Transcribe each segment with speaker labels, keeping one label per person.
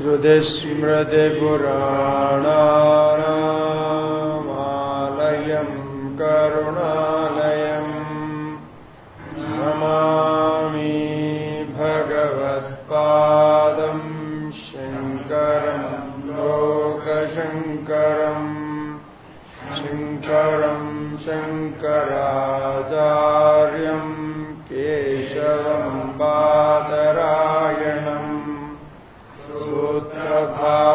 Speaker 1: श्रुतिस्मृतिपुराणानामालयम् Amen.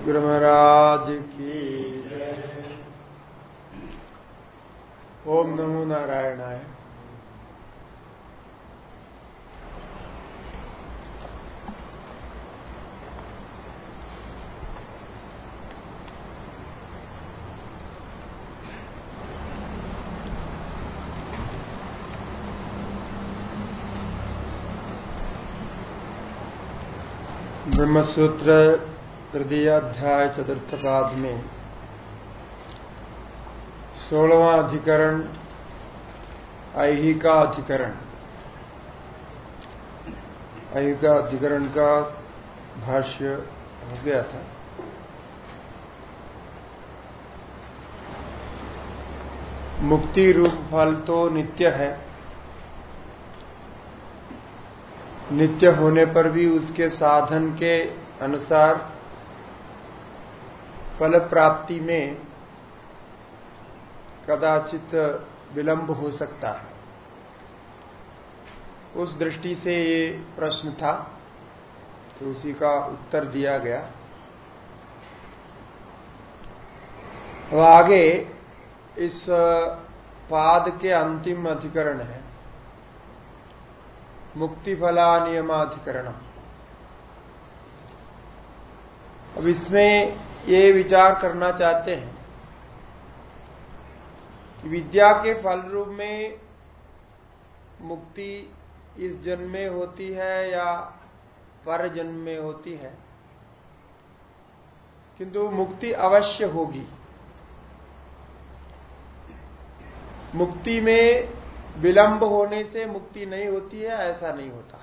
Speaker 1: सद्गुरु महाराज की ओम नमो नारायणाय। ब्रह्मसूत्र तृतीय अध्याय चतुर्थ पाद में सोलवा अधिकरण ऐहिका अधिकरण ऐहिका अधिकरण का भाष्य हो गया था। मुक्ति रूप फल तो नित्य है। नित्य होने पर भी उसके साधन के अनुसार फल प्राप्ति में कदाचित विलंब हो सकता है। उस दृष्टि से ये प्रश्न था तो उसी का उत्तर दिया गया। अब आगे इस पाद के अंतिम अधिकरण है, मुक्ति फला नियमाधिकरण अब इसमें ये विचार करना चाहते हैं। विद्या के फल रूप में मुक्ति इस जन्म में होती है या पर जन्म में होती है। किंतु मुक्ति अवश्य होगी। मुक्ति में विलंब होने से मुक्ति नहीं होती है, ऐसा नहीं होता।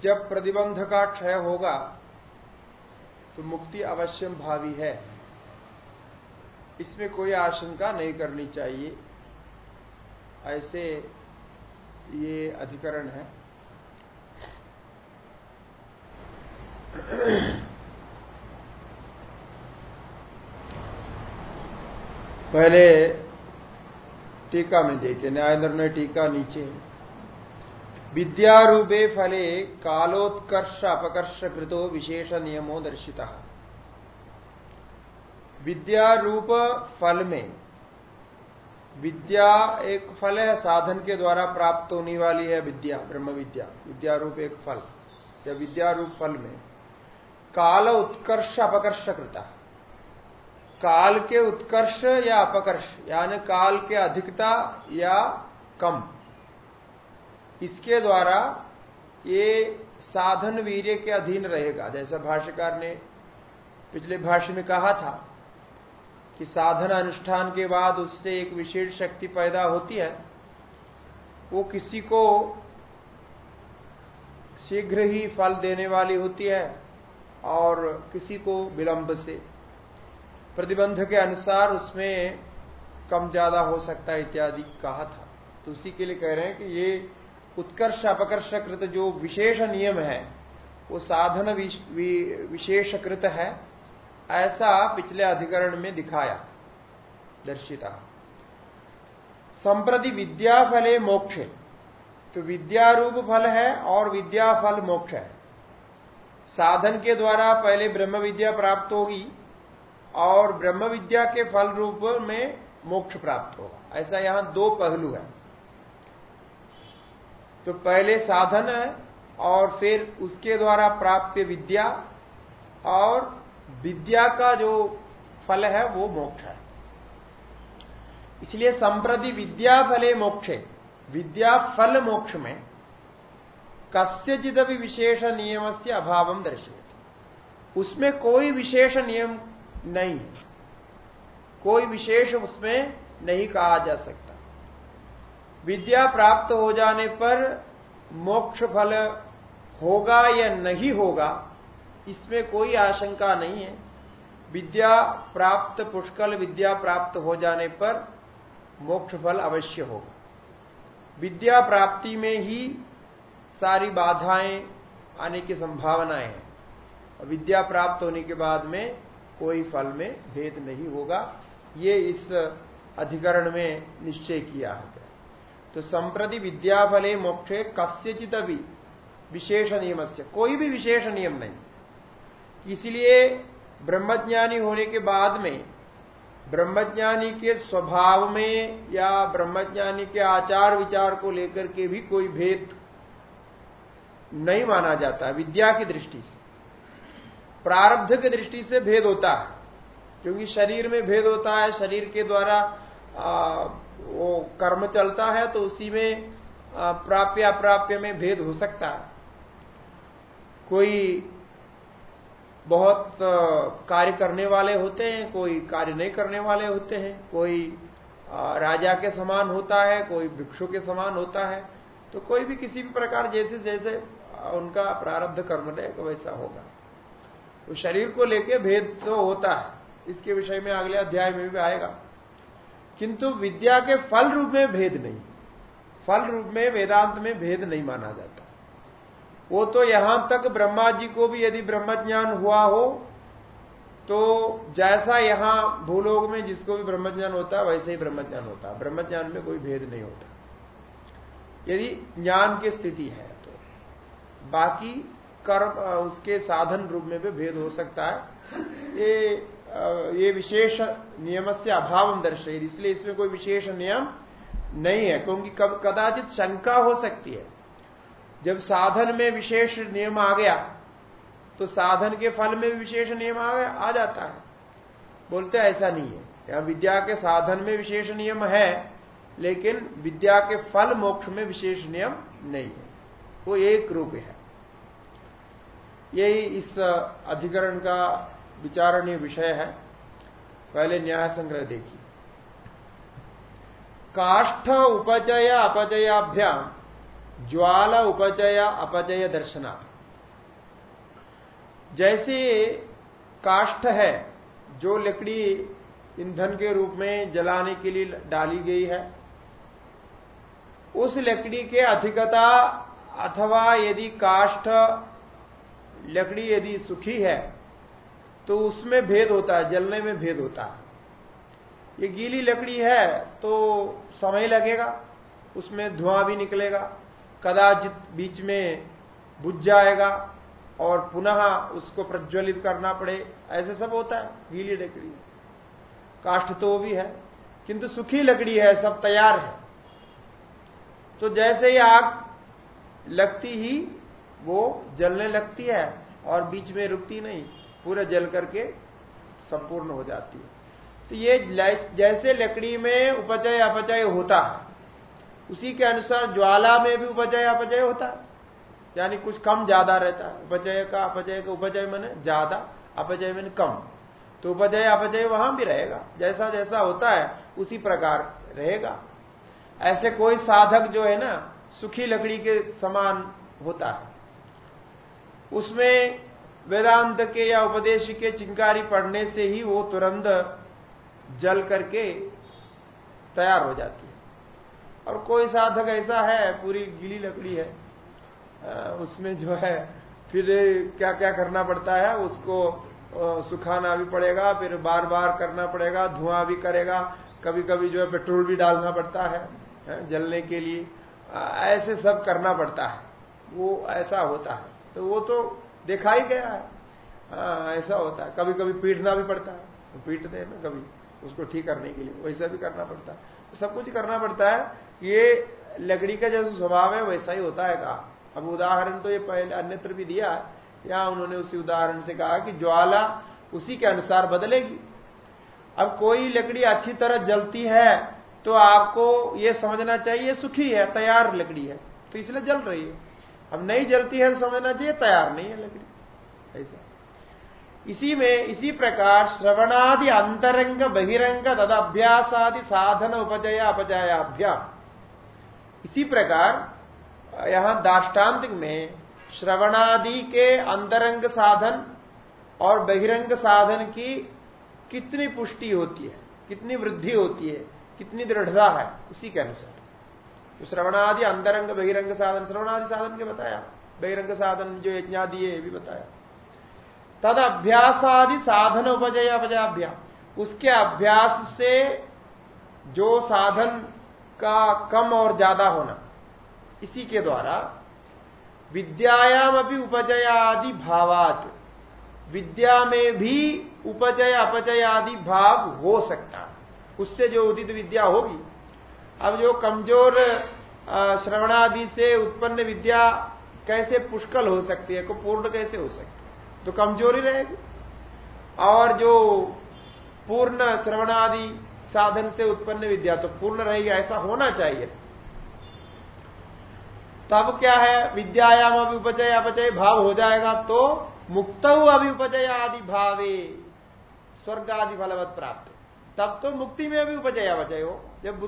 Speaker 1: जब प्रतिबंध का क्षय होगा तो मुक्ति अवश्यम भावी है। इसमें कोई आशंका नहीं करनी चाहिए। ऐसे ये अधिकरण है। पहले टीका में देखे न्याय निर्णय टीका नीचे विद्यारूपे फले कालोत्कर्ष अपकर्ष कृतो विशेष नियमो दर्शिता। विद्या रूप फल में, विद्या एक फल है, साधन के द्वारा प्राप्त होने वाली है विद्या, ब्रह्म विद्या। विद्या रूप एक फल, या विद्या रूप फल में, काल उत्कर्ष अपकर्ष कृता काल के उत्कर्ष या अपकर्ष, यानी काल के अधिकता या कम। इसके द्वारा ये साधन वीर्य के अधीन रहेगा। जैसा भाष्यकार ने पिछले भाष्य में कहा था कि साधन अनुष्ठान के बाद उससे एक विशेष शक्ति पैदा होती है, वो किसी को शीघ्र ही फल देने वाली होती है और किसी को विलंब से। प्रतिबंध के अनुसार उसमें कम ज़्यादा हो सकता है इत्यादि कहा था। तो उसी के लिए कह रहे हैं कि ये उत्कर्ष अपकर्ष कृत जो विशेष नियम है, वो साधन विशेषकृत है, ऐसा पिछले अधिकरण में दिखाया, दर्शिता। संप्रति विद्या फले मोक्ष तो विद्या रूप फल है और विद्या फल मोक्ष है। साधन के द्वारा पहले ब्रह्म विद्या प्राप्त होगी और ब्रह्म विद्या के फल रूप में मोक्ष प्राप्त होगा। ऐसा यहाँ दो पहलू है। तो पहले साधन और फिर उसके द्वारा प्राप्त विद्या और विद्या का जो फल है वो मोक्ष है। इसलिए संप्रति विद्या फले मोक्षे। विद्या फल मोक्ष में कस्यचिद भी विशेष नियम से अभाव दर्शित उसमें कोई विशेष नियम नहीं। कोई विशेष उसमें नहीं कहा जा सकता। विद्या प्राप्त हो जाने पर मोक्ष फल होगा या नहीं होगा, इसमें कोई आशंका नहीं है। विद्या प्राप्त, पुष्कल विद्या प्राप्त हो जाने पर मोक्ष फल अवश्य होगा। विद्या प्राप्ति में ही सारी बाधाएँ आने की संभावनाएँ हैं। विद्या प्राप्त होने के बाद में कोई फल में भेद नहीं होगा। ये इस अधिकरण में निश्चय किया है तो संप्रति विद्या फले मोक्षे कस्यचित भी विशेष नियम से कोई भी विशेष नियम नहीं। इसलिए ब्रह्मज्ञानी होने के बाद में, ब्रह्मज्ञानी के स्वभाव में या ब्रह्मज्ञानी के आचार विचार को लेकर के भी कोई भेद नहीं माना जाता, विद्या की दृष्टि से। प्रारब्ध की दृष्टि से भेद होता है, क्योंकि शरीर में भेद होता है, शरीर के द्वारा वो कर्म चलता है तो उसी में प्राप्य अप्राप्य में भेद हो सकता है। कोई बहुत कार्य करने वाले होते हैं, कोई कार्य नहीं करने वाले होते हैं, कोई राजा के समान होता है, कोई भिक्षु के समान होता है तो कोई भी किसी भी प्रकार जैसे जैसे उनका प्रारब्ध कर्म रहेगा वैसा होगा। तो शरीर को लेके भेद तो होता है। इसके विषय में अगले अध्याय में भी आएगा। किंतु विद्या के फल रूप में भेद नहीं। फल रूप में, वेदांत में भेद नहीं माना जाता। वो तो यहाँ तक ब्रह्मा जी को भी यदि ब्रह्मज्ञान हुआ हो तो जैसा यहाँ भूलोक में जिसको भी ब्रह्मज्ञान होता है वैसे ही ब्रह्मज्ञान होता। है ब्रह्मज्ञान में कोई भेद नहीं होता। यदि ज्ञान की स्थिति है तो बाकी कर्म, उसके साधन रूप में भी भेद हो सकता है। ये ये विशेष नियम से अभाव दर्शे इसलिए इसमें कोई विशेष नियम नहीं है, क्योंकि कदाचित शंका हो सकती है। जब साधन में विशेष नियम आ गया तो साधन के फल में विशेष नियम आ गया, आ जाता है। बोलते ऐसा नहीं है। या विद्या के साधन में विशेष नियम है, लेकिन विद्या के फल मोक्ष में विशेष नियम नहीं है। वो एक रूप है। यही इस अधिकरण का विचारणीय विषय है। पहले न्याय संग्रह देखिए। काष्ठ उपचय अपचयाभ्याम, ज्वाल उपचय अपचय दर्शना। जैसे काष्ठ है, जो लकड़ी ईंधन के रूप में जलाने के लिए डाली गई है, उस लकड़ी के अधिकता अथवा यदि काष्ठ लकड़ी यदि सुखी है तो उसमें भेद होता है, जलने में भेद होता है। ये गीली लकड़ी है तो समय लगेगा, उसमें धुआँ भी निकलेगा, कदाचित बीच में बुझ जाएगा और पुनः उसको प्रज्वलित करना पड़े। ऐसे सब होता है, गीली लकड़ी। काष्ठ तो वो भी है, किंतु सुखी लकड़ी है, सब तैयार है। तो जैसे ही आग लगती ही, वो जलने लगती है और बीच में रुकती नहीं। पूरा जल करके संपूर्ण हो जाती है। तो ये जैसे लकड़ी में उपचय अपचय होता है, उसी के अनुसार ज्वाला में भी उपचय अपचय होता है। यानी कुछ कम ज़्यादा रहता है। उपचय का अपचय का उपचय मैंने ज़्यादा, अपचय मैंने कम। तो उपजय अपचय वहाँ भी रहेगा। जैसा जैसा होता है, उसी प्रकार रहेगा। ऐसे कोई साधक जो है ना, सुखी लकड़ी के समान होता है। उसमें वेदांत के या उपदेश के चिंकारी पढ़ने से ही वो तुरंत जल करके तैयार हो जाती है। और कोई साधक ऐसा है, पूरी गीली लकड़ी है उसमें जो है, फिर क्या क्या करना पड़ता है, उसको सुखाना भी पड़ेगा, फिर बार बार करना पड़ेगा, धुआँ भी करेगा कभी कभी जो है पेट्रोल भी डालना पड़ता है जलने के लिए। ऐसे सब करना पड़ता है, वो ऐसा होता है। तो वो तो देखा ही गया है। हाँ ऐसा होता है। कभी कभी पीटना भी पड़ता है। तो पीटते हैं ना कभी, उसको ठीक करने के लिए। वैसा भी करना पड़ता है। तो सब कुछ करना पड़ता है। ये लकड़ी का जैसा स्वभाव है, वैसा ही होता है कहा। अब उदाहरण तो ये पहले अन्यत्र भी दिया है। या उन्होंने उसी उदाहरण से कहा कि ज्वाला उसी के अनुसार बदलेगी। अब कोई लकड़ी अच्छी तरह जलती है तो आपको ये समझना चाहिए, सुखी है, तैयार लकड़ी है। तो इसलिए जल रही है। अब नहीं जलती है समझना चाहिए तैयार नहीं है लकड़ी ऐसा। इसी में, इसी प्रकार श्रवणादि अंतरंग, बहिरंग, तदभ्यासादि साधन उपजय अपजयाभ्याम इसी प्रकार, यहाँ दाष्टान्तिक में श्रवणादि के अंतरंग साधन और बहिरंग साधन की कितनी पुष्टि होती है, कितनी वृद्धि होती है, कितनी दृढ़ता है, उसी के अनुसार। तो श्रवणादि अंतरंग बहिरंग साधन, श्रवणादि साधन के बताया। बहिरंग साधन जो यज्ञादि है भी बताया। तद अभ्यासादि साधन उपजय अपजाभ्याम उसके अभ्यास से जो साधन का कम और ज़्यादा होना, इसी के द्वारा विद्यायाम अभी उपजय आदि भावात, विद्या में भी उपजय अपजय आदि भाव हो सकता। है उससे जो उदित विद्या होगी अब जो कमज़ोर श्रवणादि से उत्पन्न विद्या कैसे पुष्कल हो सकती है, को पूर्ण कैसे हो सकती है? तो कमज़ोरी रहेगी। और जो पूर्ण श्रवणादि साधन से उत्पन्न विद्या तो पूर्ण रहेगी, ऐसा होना चाहिए। तब क्या है? विद्यायाम अभी उपचय, अपचय भाव हो जाएगा तो मुक्त अभी उपचय आदि भावे स्वर्ग आदि फलवत प्राप्त। तब तो मुक्ति में भी उपचय, अपचय हो। जब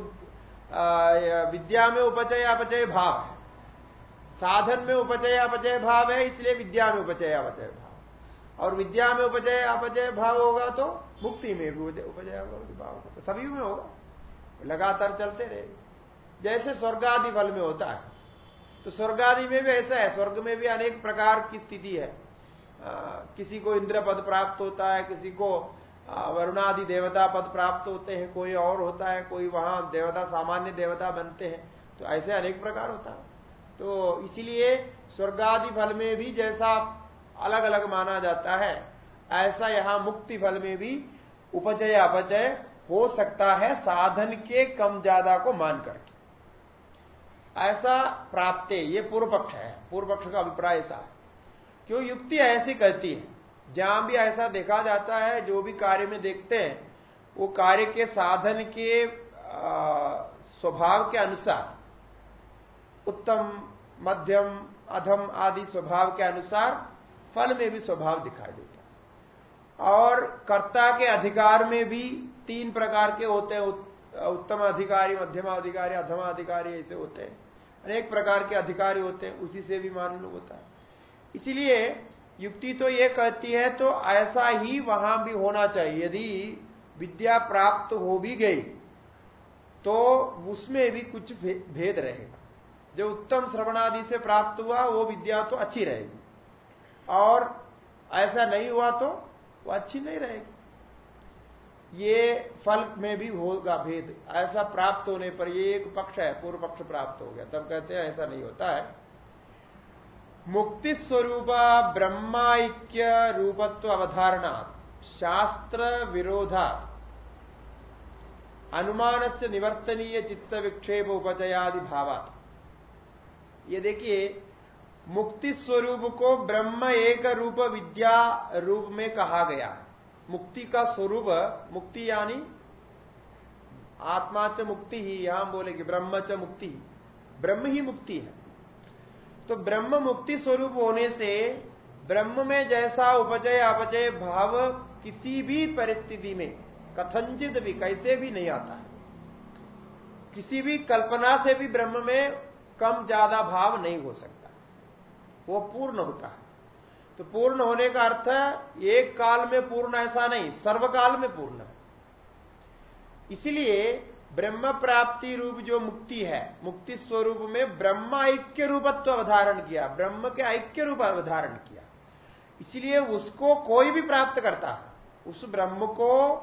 Speaker 1: विद्या में उपचय अपचय भाव है। साधन में उपचय अपचय भाव है इसलिए विद्या में उपचय अपचय भाव। और विद्या में उपचय अपचय भाव होगा तो मुक्ति में भी उपजय भाव होगा। सभी में होगा। लगातार चलते रहेगा। जैसे स्वर्ग आदि फल में होता है तो स्वर्ग आदि में भी ऐसा है। स्वर्ग में भी अनेक प्रकार की स्थिति है। आ, किसी को इंद्र पद प्राप्त होता है किसी को वरुणादि देवता पद प्राप्त होते हैं, कोई और होता है, कोई वहाँ देवता, सामान्य देवता बनते हैं तो ऐसे अनेक प्रकार होता है। तो इसीलिए स्वर्ग आदि फल में भी जैसा अलग अलग माना जाता है, ऐसा यहाँ मुक्ति फल में भी उपचय, अपचय हो सकता है, साधन के कम ज़्यादा को मान करके। ऐसा प्राप्त, ये पूर्व पक्ष है पूर्व पक्ष का अभिप्राय ऐसा क्यों? युक्ति ऐसी कहती है। जहाँ भी ऐसा देखा जाता है, जो भी कार्य में देखते हैं, वो कार्य के साधन के स्वभाव के अनुसार, उत्तम, मध्यम, अधम आदि स्वभाव के अनुसार फल में भी स्वभाव दिखाई देता और कर्ता के अधिकार में भी तीन प्रकार के होते हैं उत्तम अधिकारी, मध्यम अधिकारी, अधम अधिकारी ऐसे होते हैं। अनेक प्रकार के अधिकारी होते हैं, उसी से भी मालूम होता है। इसीलिए युक्ति तो ये कहती है तो ऐसा ही वहाँ भी होना चाहिए। यदि विद्या प्राप्त हो भी गई तो उसमें भी कुछ भेद रहेगा। जो उत्तम श्रवणादि से प्राप्त हुआ, वो विद्या तो अच्छी रहेगी। और ऐसा नहीं हुआ तो वो अच्छी नहीं रहेगी। ये फल में भी होगा भेद। ऐसा प्राप्त होने पर ये एक पक्ष है, पूर्व पक्ष प्राप्त हो गया। तब कहते हैं, ऐसा नहीं होता है। मुक्ति स्वरूप ब्रह्माइक्य रूपत्व अवधारणा शास्त्र विरोधा अनुमान से निवर्तनीय चित्त विक्षेप उपजयादि भावा ये देखिए, मुक्ति स्वरूप को ब्रह्म एक रूप विद्या रूप में कहा गया। मुक्ति का स्वरूप, मुक्ति यानी आत्मा च मुक्ति ही, यहाँ बोलेगी ब्रह्म च मुक्ति ब्रह्म ही मुक्ति है। तो ब्रह्म मुक्ति स्वरूप होने से ब्रह्म में जैसा उपजय, अपजय भाव किसी भी परिस्थिति में कथंजित भी, कैसे भी नहीं आता है। किसी भी कल्पना से भी ब्रह्म में कम ज़्यादा भाव नहीं हो सकता। वो पूर्ण होता है। तो पूर्ण होने का अर्थ है, एक काल में पूर्ण ऐसा नहीं, सर्वकाल में पूर्ण इसलिए ब्रह्म प्राप्ति रूप जो मुक्ति है, मुक्ति स्वरूप में ब्रह्म ऐक्य रूपत्व अवधारण किया, ब्रह्म के ऐक्य रूप अवधारण किया। इसलिए उसको कोई भी प्राप्त करता, उस ब्रह्म को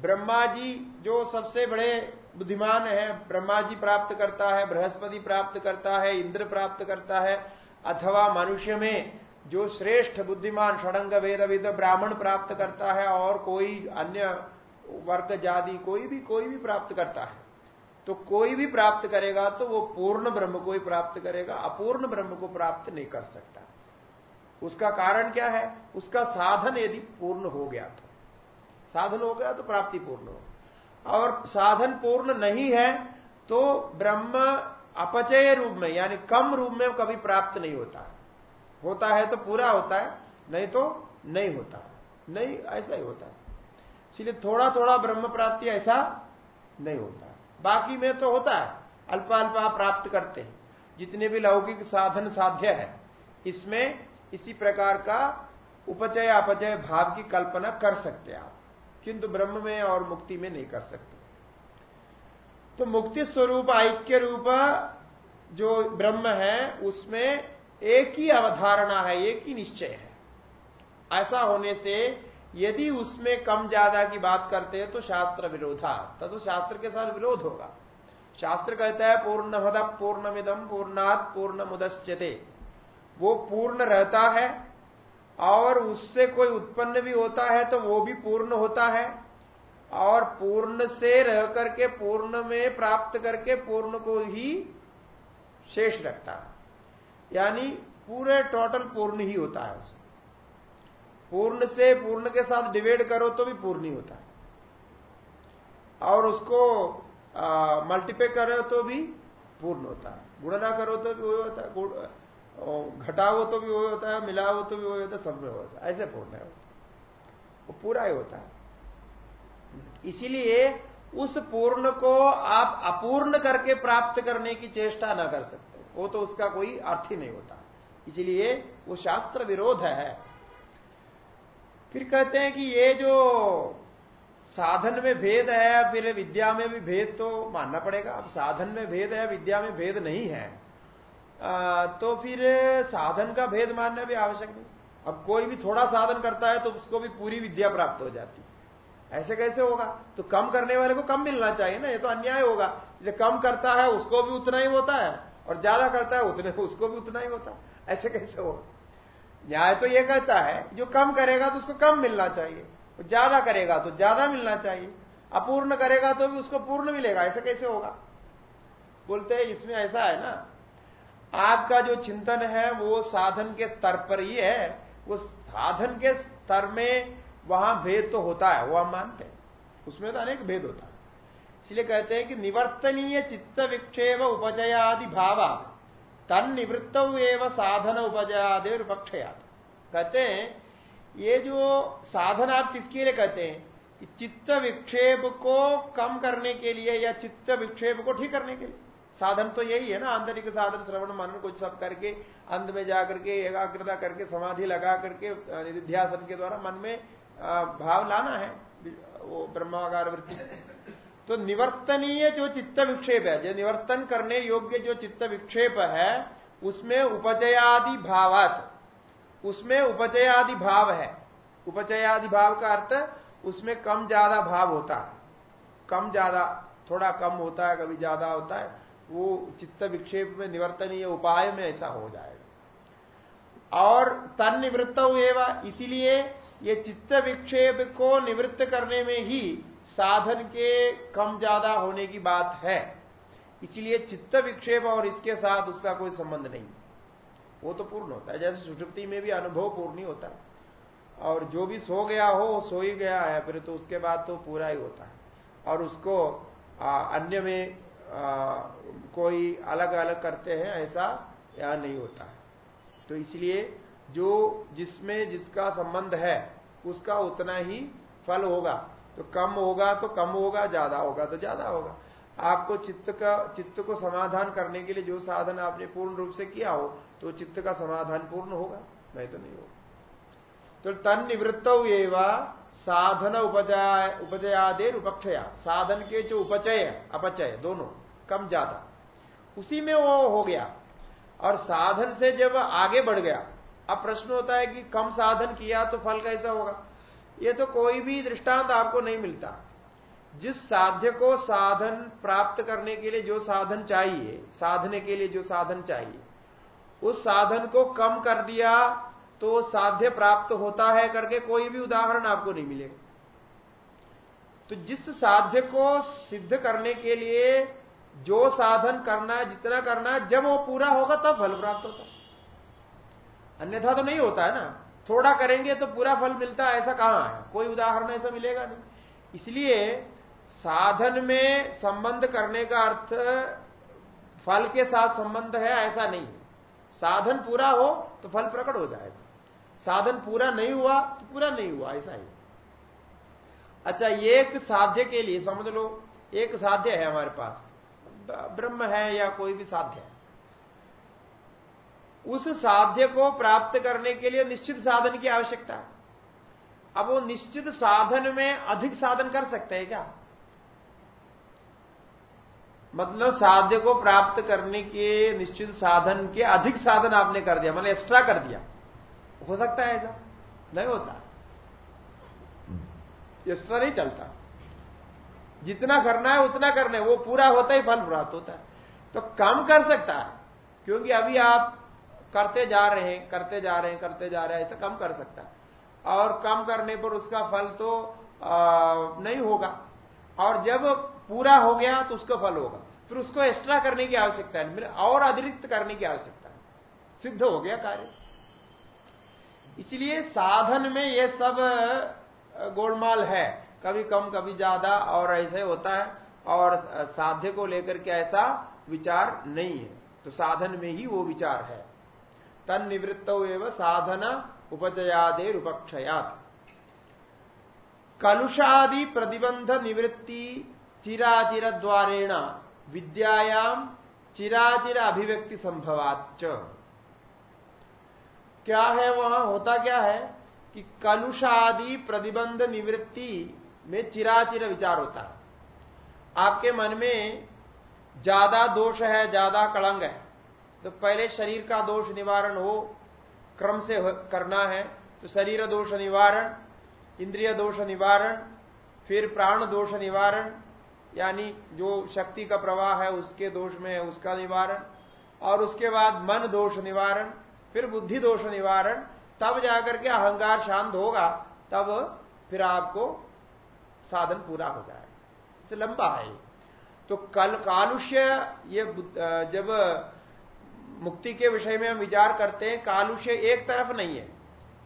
Speaker 1: ब्रह्मा जी जो सबसे बड़े बुद्धिमान है ब्रह्मा जी प्राप्त करता है, बृहस्पति प्राप्त करता है, इंद्र प्राप्त करता है, अथवा मनुष्य में जो श्रेष्ठ बुद्धिमान षडंग वेद विद ब्राह्मण प्राप्त करता है और कोई अन्य वर्ग जाति कोई भी कोई भी प्राप्त करता है तो कोई भी प्राप्त करेगा तो वो पूर्ण ब्रह्म को ही प्राप्त करेगा, अपूर्ण ब्रह्म को प्राप्त नहीं कर सकता। उसका कारण क्या है? उसका साधन यदि पूर्ण हो गया तो। साधन हो गया तो प्राप्ति पूर्ण हो। और साधन पूर्ण नहीं है तो ब्रह्म अपचय रूप में, यानी कम रूप में कभी प्राप्त नहीं होता। होता है तो पूरा होता है, नहीं तो नहीं होता। नहीं, ऐसा ही होता है। इसलिए थोड़ा थोड़ा ब्रह्म प्राप्ति ऐसा नहीं होता। बाकी में तो होता है अल्प अल्प प्राप्त करते हैं। जितने भी लौकिक साधन साध्य है, इसमें इसी प्रकार का उपचय अपचय भाव की कल्पना कर सकते आप। किंतु ब्रह्म में और मुक्ति में नहीं कर सकते। तो मुक्ति स्वरूप, ऐक्य रूप जो ब्रह्म है, उसमें एक ही अवधारणा है, एक ही निश्चय है। ऐसा होने से यदि उसमें कम ज़्यादा की बात करते हैं तो शास्त्र विरोधा। तब तो शास्त्र के साथ विरोध होगा। शास्त्र कहता है पूर्ण मद पूर्णमिदम पूर्णात पूर्ण मुदश्चते वो पूर्ण रहता है और उससे कोई उत्पन्न भी होता है तो वो भी पूर्ण होता है। और पूर्ण से रह करके, पूर्ण में प्राप्त करके पूर्ण को ही शेष रखता है। यानी पूरे टोटल पूर्ण ही होता है उसमें। पूर्ण से पूर्ण के साथ डिवाइड करो तो भी पूर्ण ही होता। है और उसको मल्टीपे करो तो भी पूर्ण होता। है गुणना करो तो भी वही होता है घटाओ तो भी वही होता है मिलाओ तो भी वही होता है सब में होता है ऐसे पूर्ण है वो। पूरा ही होता। है इसीलिए उस पूर्ण को आप अपूर्ण करके प्राप्त करने की चेष्टा ना कर सकते। वो तो उसका कोई अर्थ ही नहीं होता। इसलिए वो शास्त्र विरोध है। फिर कहते हैं कि ये जो साधन में भेद है फिर विद्या में भी भेद तो मानना पड़ेगा। अब साधन में भेद है विद्या में भेद नहीं है। आ, तो फिर साधन का भेद मानना भी आवश्यक नहीं। अब कोई भी थोड़ा साधन करता है तो उसको भी पूरी विद्या प्राप्त हो जाती। ऐसे कैसे होगा? तो कम करने वाले को कम मिलना चाहिए ना ये तो अन्याय होगा। जो कम करता है उसको भी उतना ही होता है और ज़्यादा करता है उतने उसको भी उतना ही होता है। ऐसे कैसे होगा? न्याय तो ये कहता है, जो कम करेगा तो उसको कम मिलना चाहिए ज़्यादा करेगा तो ज़्यादा मिलना चाहिए, अपूर्ण करेगा तो भी उसको पूर्ण मिलेगा, ऐसा कैसे होगा? बोलते हैं, इसमें ऐसा है ना, आपका जो चिंतन है वो साधन के स्तर पर ही है, वो साधन के स्तर में वहाँ भेद तो होता है, वो हम मानते हैं, उसमें तो अनेक भेद होता है। इसलिए कहते हैं कि निवर्तनीय चित्त विक्षेप उपजयादि भाव तन निवृत्त एवं साधन उपजयादि पक्षयात कहते हैं, ये जो साधन आप किसके लिए कहते हैं? चित्त विक्षेप को कम करने के लिए या चित्त विक्षेप को ठीक करने के लिए। साधन तो यही है ना, आंतरिक साधन, श्रवण, मनन, कुछ सब करके, अंत में जाकर के, एकाग्रता करके, समाधि लगा करके निध्यासन के द्वारा मन में भाव लाना है। वो ब्रह्मागार वृत्ति। तो निवर्तनीय जो चित्त विक्षेप है, जो निवर्तन करने योग्य जो चित्त विक्षेप है, उसमें उपजयादि भावात, उसमें उपचयादि भाव है। उपचयादि भाव का अर्थ, उसमें कम ज़्यादा भाव होता है। कम ज़्यादा, थोड़ा कम होता है, कभी ज़्यादा होता है, वो चित्त विक्षेप में निवर्तनीय उपाय में ऐसा हो जाएगा। और तन निवृत्त हुए इसीलिए ये चित्त विक्षेप को निवृत्त करने में ही साधन के कम ज़्यादा होने की बात है। इसलिए चित्त विक्षेप और इसके साथ उसका कोई संबंध नहीं। वो तो पूर्ण होता है। जैसे सुषुप्ति में भी अनुभव पूर्ण ही होता है। और जो भी सो गया हो वो सो ही गया है फिर तो उसके बाद तो पूरा ही होता है। और उसको आ, अन्य में आ, कोई अलग अलग करते हैं ऐसा या नहीं होता है। तो इसलिए जो जिसमें जिसका संबंध है, उसका उतना ही फल होगा। तो कम होगा तो कम होगा, ज़्यादा होगा तो ज़्यादा होगा। आपको चित्त का, चित्त को समाधान करने के लिए जो साधन आपने पूर्ण रूप से किया हो तो चित्त का समाधान पूर्ण होगा, नहीं तो नहीं होगा। तो तन निवृत्त साधन उपजय उपजयादेर उपक्षया साधन के जो उपचय, अपचय, दोनों, कम ज़्यादा। उसी में वो हो गया। और साधन से जब आगे बढ़ गया अब प्रश्न होता है कि कम साधन किया तो फल कैसा होगा? ये तो कोई भी दृष्टांत आपको नहीं मिलता। जिस साध्य को साधन प्राप्त करने के लिए जो साधन चाहिए, साधने के लिए जो साधन चाहिए, उस साधन को कम कर दिया तो साध्य प्राप्त होता है करके कोई भी उदाहरण आपको नहीं मिलेगा। तो जिस साध्य को सिद्ध करने के लिए जो साधन करना जितना करना जब वो पूरा होगा तब फल प्राप्त होता अन्यथा तो नहीं होता है ना। थोड़ा करेंगे तो पूरा फल मिलता है, ऐसा कहाँ है? कोई उदाहरण ऐसा मिलेगा नहीं। इसलिए साधन में संबंध करने का अर्थ, फल के साथ संबंध है, ऐसा नहीं। साधन पूरा हो तो फल प्रकट हो जाएगा। साधन पूरा नहीं हुआ तो पूरा नहीं हुआ, ऐसा ही। अच्छा एक साध्य के लिए समझ लो, एक साध्य है हमारे पास। ब्रह्म है या कोई भी साध्य है। उस साध्य को प्राप्त करने के लिए निश्चित साधन की आवश्यकता है। अब वो निश्चित साधन में अधिक साधन कर सकते हैं क्या? मतलब साध्य को प्राप्त करने के निश्चित साधन के अधिक साधन आपने कर दिया मतलब एक्स्ट्रा कर दिया। हो सकता है ऐसा? नहीं होता। एक्स्ट्रा नहीं चलता। जितना करना है उतना करना है वो पूरा होता ही फल प्राप्त होता है। तो कम कर सकता है, क्योंकि अभी आप करते जा रहे हैं करते जा रहे हैं करते जा रहे हैं ऐसा कम कर सकता है। और कम करने पर उसका फल तो आ, नहीं होगा। और जब पूरा हो गया तो उसका फल होगा। फिर उसको एक्स्ट्रा करने की आवश्यकता है और अतिरिक्त करने की आवश्यकता है सिद्ध हो गया कार्य। इसलिए साधन में ये सब गोलमाल है। कभी कम कभी ज़्यादा और ऐसे होता है। और साध्य को लेकर के ऐसा विचार नहीं है। तो साधन में ही वो विचार है। तन निवृत्त एवं साधन उपजयादेर उपक्षयात कलुषादि प्रतिबंध निवृत्ति चिराचिर द्वारेण विद्यायाम चिराचिर अभिव्यक्ति संभवाच क्या है वहाँ? होता क्या है कि कलुषादि प्रतिबंध निवृत्ति में चिराचिर विचार होता है। आपके मन में ज़्यादा दोष है, ज़्यादा कलंग है। तो पहले शरीर का दोष निवारण हो, क्रम से करना है तो शरीर दोष निवारण, इंद्रिय दोष निवारण, फिर प्राण दोष निवारण, यानी जो शक्ति का प्रवाह है उसके दोष में है उसका निवारण, और उसके बाद मन दोष निवारण, फिर बुद्धि दोष निवारण, तब जाकर के अहंकार शांत होगा, तब फिर आपको साधन पूरा हो जाए इसे लंबा है तो कल कालुष्य ये जब मुक्ति के विषय में हम विचार करते हैं, कालुष्य एक तरफ़ नहीं है।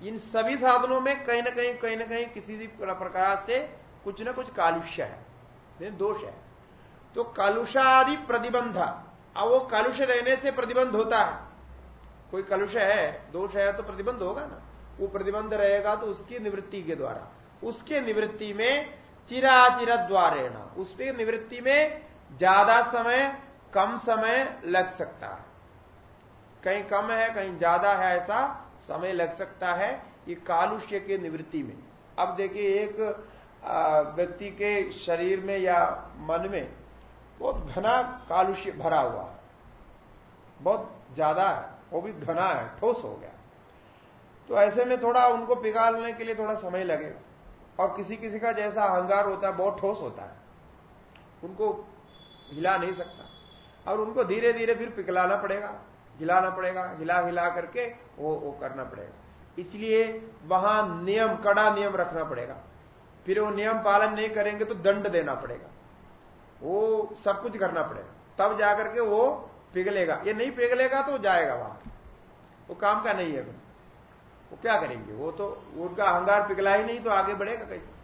Speaker 1: इन सभी साधनों में कहीं ना कहीं कहीं ना कहीं किसी भी प्रकार से कुछ ना कुछ कालुष्य है। दोष है। तो कालुषादि प्रतिबंध, अब वो कालुष्य रहने से प्रतिबंध होता है। कोई कलुष है, दोष है तो प्रतिबंध होगा ना। वो प्रतिबंध रहेगा तो उसकी निवृत्ति के द्वारा। उसके निवृत्ति में चिराचिर द्वारेण उसके निवृत्ति में ज़्यादा समय, कम समय लग सकता है। कहीं कम है, कहीं ज़्यादा है, ऐसा समय लग सकता है ये कालुष्य के निवृत्ति में। अब देखिए, एक व्यक्ति के शरीर में या मन में बहुत घना कालुष्य भरा हुआ है। बहुत ज़्यादा है, वो भी घना है, ठोस हो गया। तो ऐसे में थोड़ा उनको पिघालने के लिए थोड़ा समय लगेगा और किसी किसी का जैसा अहंगार होता है, बहुत ठोस होता है। उनको हिला नहीं सकता। और उनको धीरे धीरे फिर पिघलाना पड़ेगा। हिलाना पड़ेगा हिला हिला करके वो वो करना पड़ेगा। इसलिए वहाँ नियम, कड़ा नियम रखना पड़ेगा। फिर वो नियम पालन नहीं करेंगे तो दंड देना पड़ेगा। वो सब कुछ करना पड़ेगा। तब जाकर के वो पिघलेगा। ये नहीं पिघलेगा तो जाएगा वहाँ। वो काम का नहीं है। वो क्या करेंगे? वो तो उनका अहंगार पिघला ही नहीं तो आगे बढ़ेगा कैसे?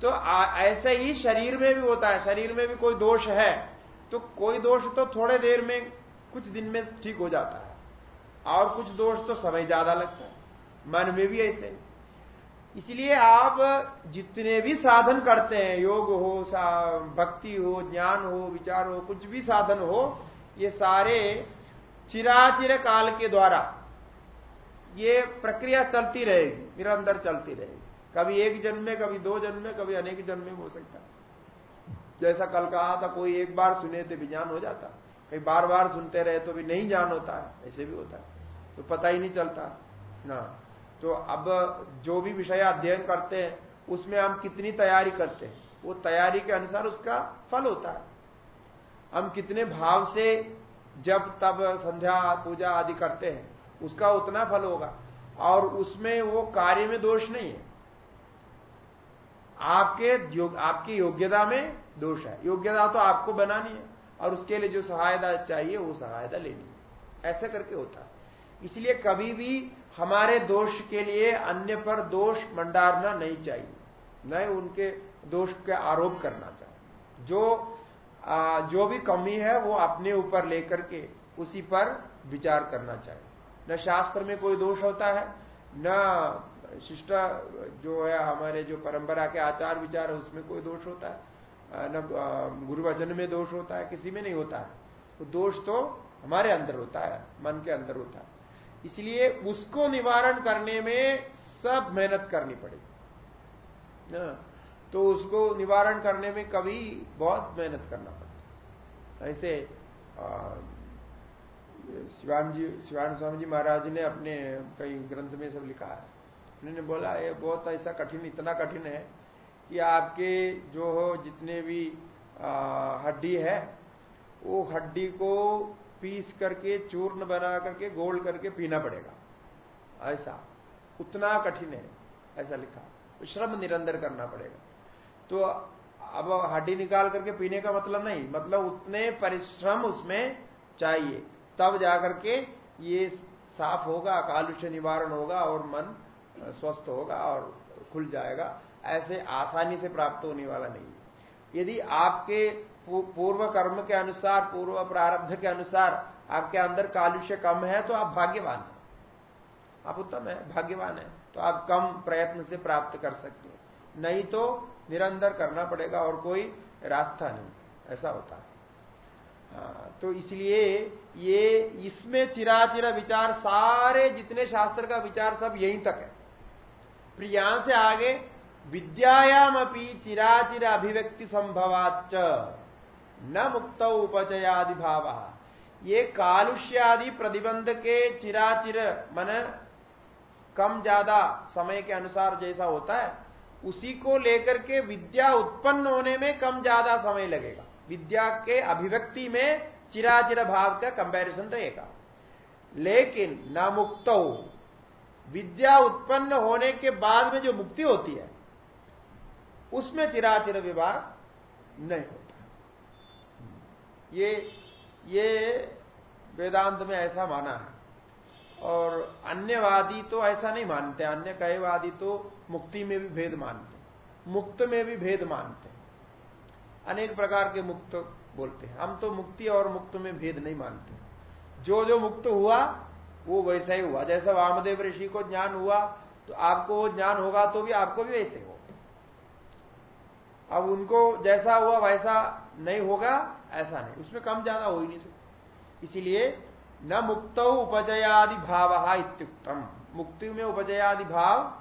Speaker 1: तो ऐसे ही शरीर में भी होता है। शरीर में भी कोई दोष है तो कोई दोष तो थोड़े देर में कुछ दिन में ठीक हो जाता है। और कुछ दोष तो समय ज़्यादा लगता है। मन में भी ऐसे इसलिए आप जितने भी साधन करते हैं, योग हो भक्ति हो, ज्ञान हो, विचार हो, कुछ भी साधन हो, ये सारे चिराचिर काल के द्वारा ये प्रक्रिया चलती रहेगी, निरंतर चलती रहेगी। कभी एक जन्म में, कभी दो जन्म में, कभी अनेक जन्म में हो सकता जैसा कल कहा था, कोई एक बार सुने तो विज्ञान हो जाता। कई बार बार सुनते रहे तो भी नहीं जान होता है। ऐसे भी होता है। तो पता ही नहीं चलता। ना। तो अब जो भी विषय अध्ययन करते हैं, उसमें हम कितनी तैयारी करते हैं? वो तैयारी के अनुसार उसका फल होता है। हम कितने भाव से जब तब संध्या, पूजा आदि करते हैं, उसका उतना फल होगा। और उसमें वो कार्य में दोष नहीं है। आपके आपकी योग्यता में दोष है। योग्यता तो आपको बनानी है। और उसके लिए जो सहायता चाहिए वो सहायता लेनी। ऐसा करके होता है। इसलिए कभी भी हमारे दोष के लिए अन्य पर दोष मंडारना नहीं चाहिए। न उनके दोष के आरोप करना चाहिए जो आ, जो भी कमी है वो अपने ऊपर लेकर के उसी पर विचार करना चाहिए। न शास्त्र में कोई दोष होता है न शिष्टा जो है हमारे जो परंपरा के आचार विचार है उसमें कोई दोष होता है। न गुरु वचन में दोष होता है, किसी में नहीं होता है। तो दोष तो हमारे अंदर होता है, मन के अंदर होता है। इसलिए उसको निवारण करने में सब मेहनत करनी पड़ेगी। तो उसको निवारण करने में कभी बहुत मेहनत करना पड़ता ऐसे शिवान जी, शिवान स्वामी जी महाराज ने अपने कई ग्रंथ में सब लिखा है। उन्होंने बोला, ये बहुत ऐसा कठिन, इतना कठिन है कि आपके जो हो जितने भी हड्डी है, वो हड्डी को पीस करके, चूर्ण बना करके, गोल करके पीना पड़ेगा। ऐसा। उतना कठिन है, ऐसा लिखा। श्रम निरंतर करना पड़ेगा। तो अब हड्डी निकाल करके पीने का मतलब नहीं। मतलब उतने परिश्रम उसमें चाहिए। तब जाकर के ये साफ़ होगा, कालुष्य निवारण होगा और मन स्वस्थ होगा और खुल जाएगा। ऐसे आसानी से प्राप्त होने वाला नहीं यदि आपके पूर्व कर्म के अनुसार पूर्व प्रारब्ध के अनुसार आपके अंदर कालुष्य कम है तो आप भाग्यवान हैं। आप उत्तम है भाग्यवान है तो आप कम प्रयत्न से प्राप्त कर सकते हैं। नहीं तो निरंतर करना पड़ेगा और कोई रास्ता नहीं। ऐसा होता है। हाँ, तो इसलिए ये इसमें चिराचिरा विचार सारे जितने शास्त्र का विचार सब यहीं तक है। फिर यहाँ से आगे विद्यायाम अपनी चिराचिर अभिव्यक्ति संभवाच न मुक्त उपजयादि भाव ये कालुष्यादि प्रतिबंध के चिराचिर मन कम ज़्यादा समय के अनुसार जैसा होता है, उसी को लेकर के विद्या उत्पन्न होने में कम ज़्यादा समय लगेगा। विद्या के अभिव्यक्ति में चिराचिर भाव का कंपैरिजन रहेगा। लेकिन न मुक्त। विद्या उत्पन्न होने के बाद में जो मुक्ति होती है उसमें चिराचिर विवाह नहीं होता। ये ये वेदांत में ऐसा माना है। और अन्यवादी तो ऐसा नहीं मानते, अन्य कहेवादी तो मुक्ति में भी भेद मानते मुक्त में भी भेद मानते अनेक प्रकार के मुक्त बोलते हैं। हम तो मुक्ति और मुक्त में भेद नहीं मानते। जो जो मुक्त हुआ, वो वैसा ही हुआ। जैसा वामदेव ऋषि को ज्ञान हुआ तो आपको वो ज्ञान होगा तो भी आपको भी वैसे हो अब उनको जैसा हुआ वैसा नहीं होगा, ऐसा नहीं। उसमें कम ज़्यादा हो ही नहीं सकता। इसीलिए न मुक्त उपजयादि भाव इत्युक्तम। मुक्ति में उपजयादि भाव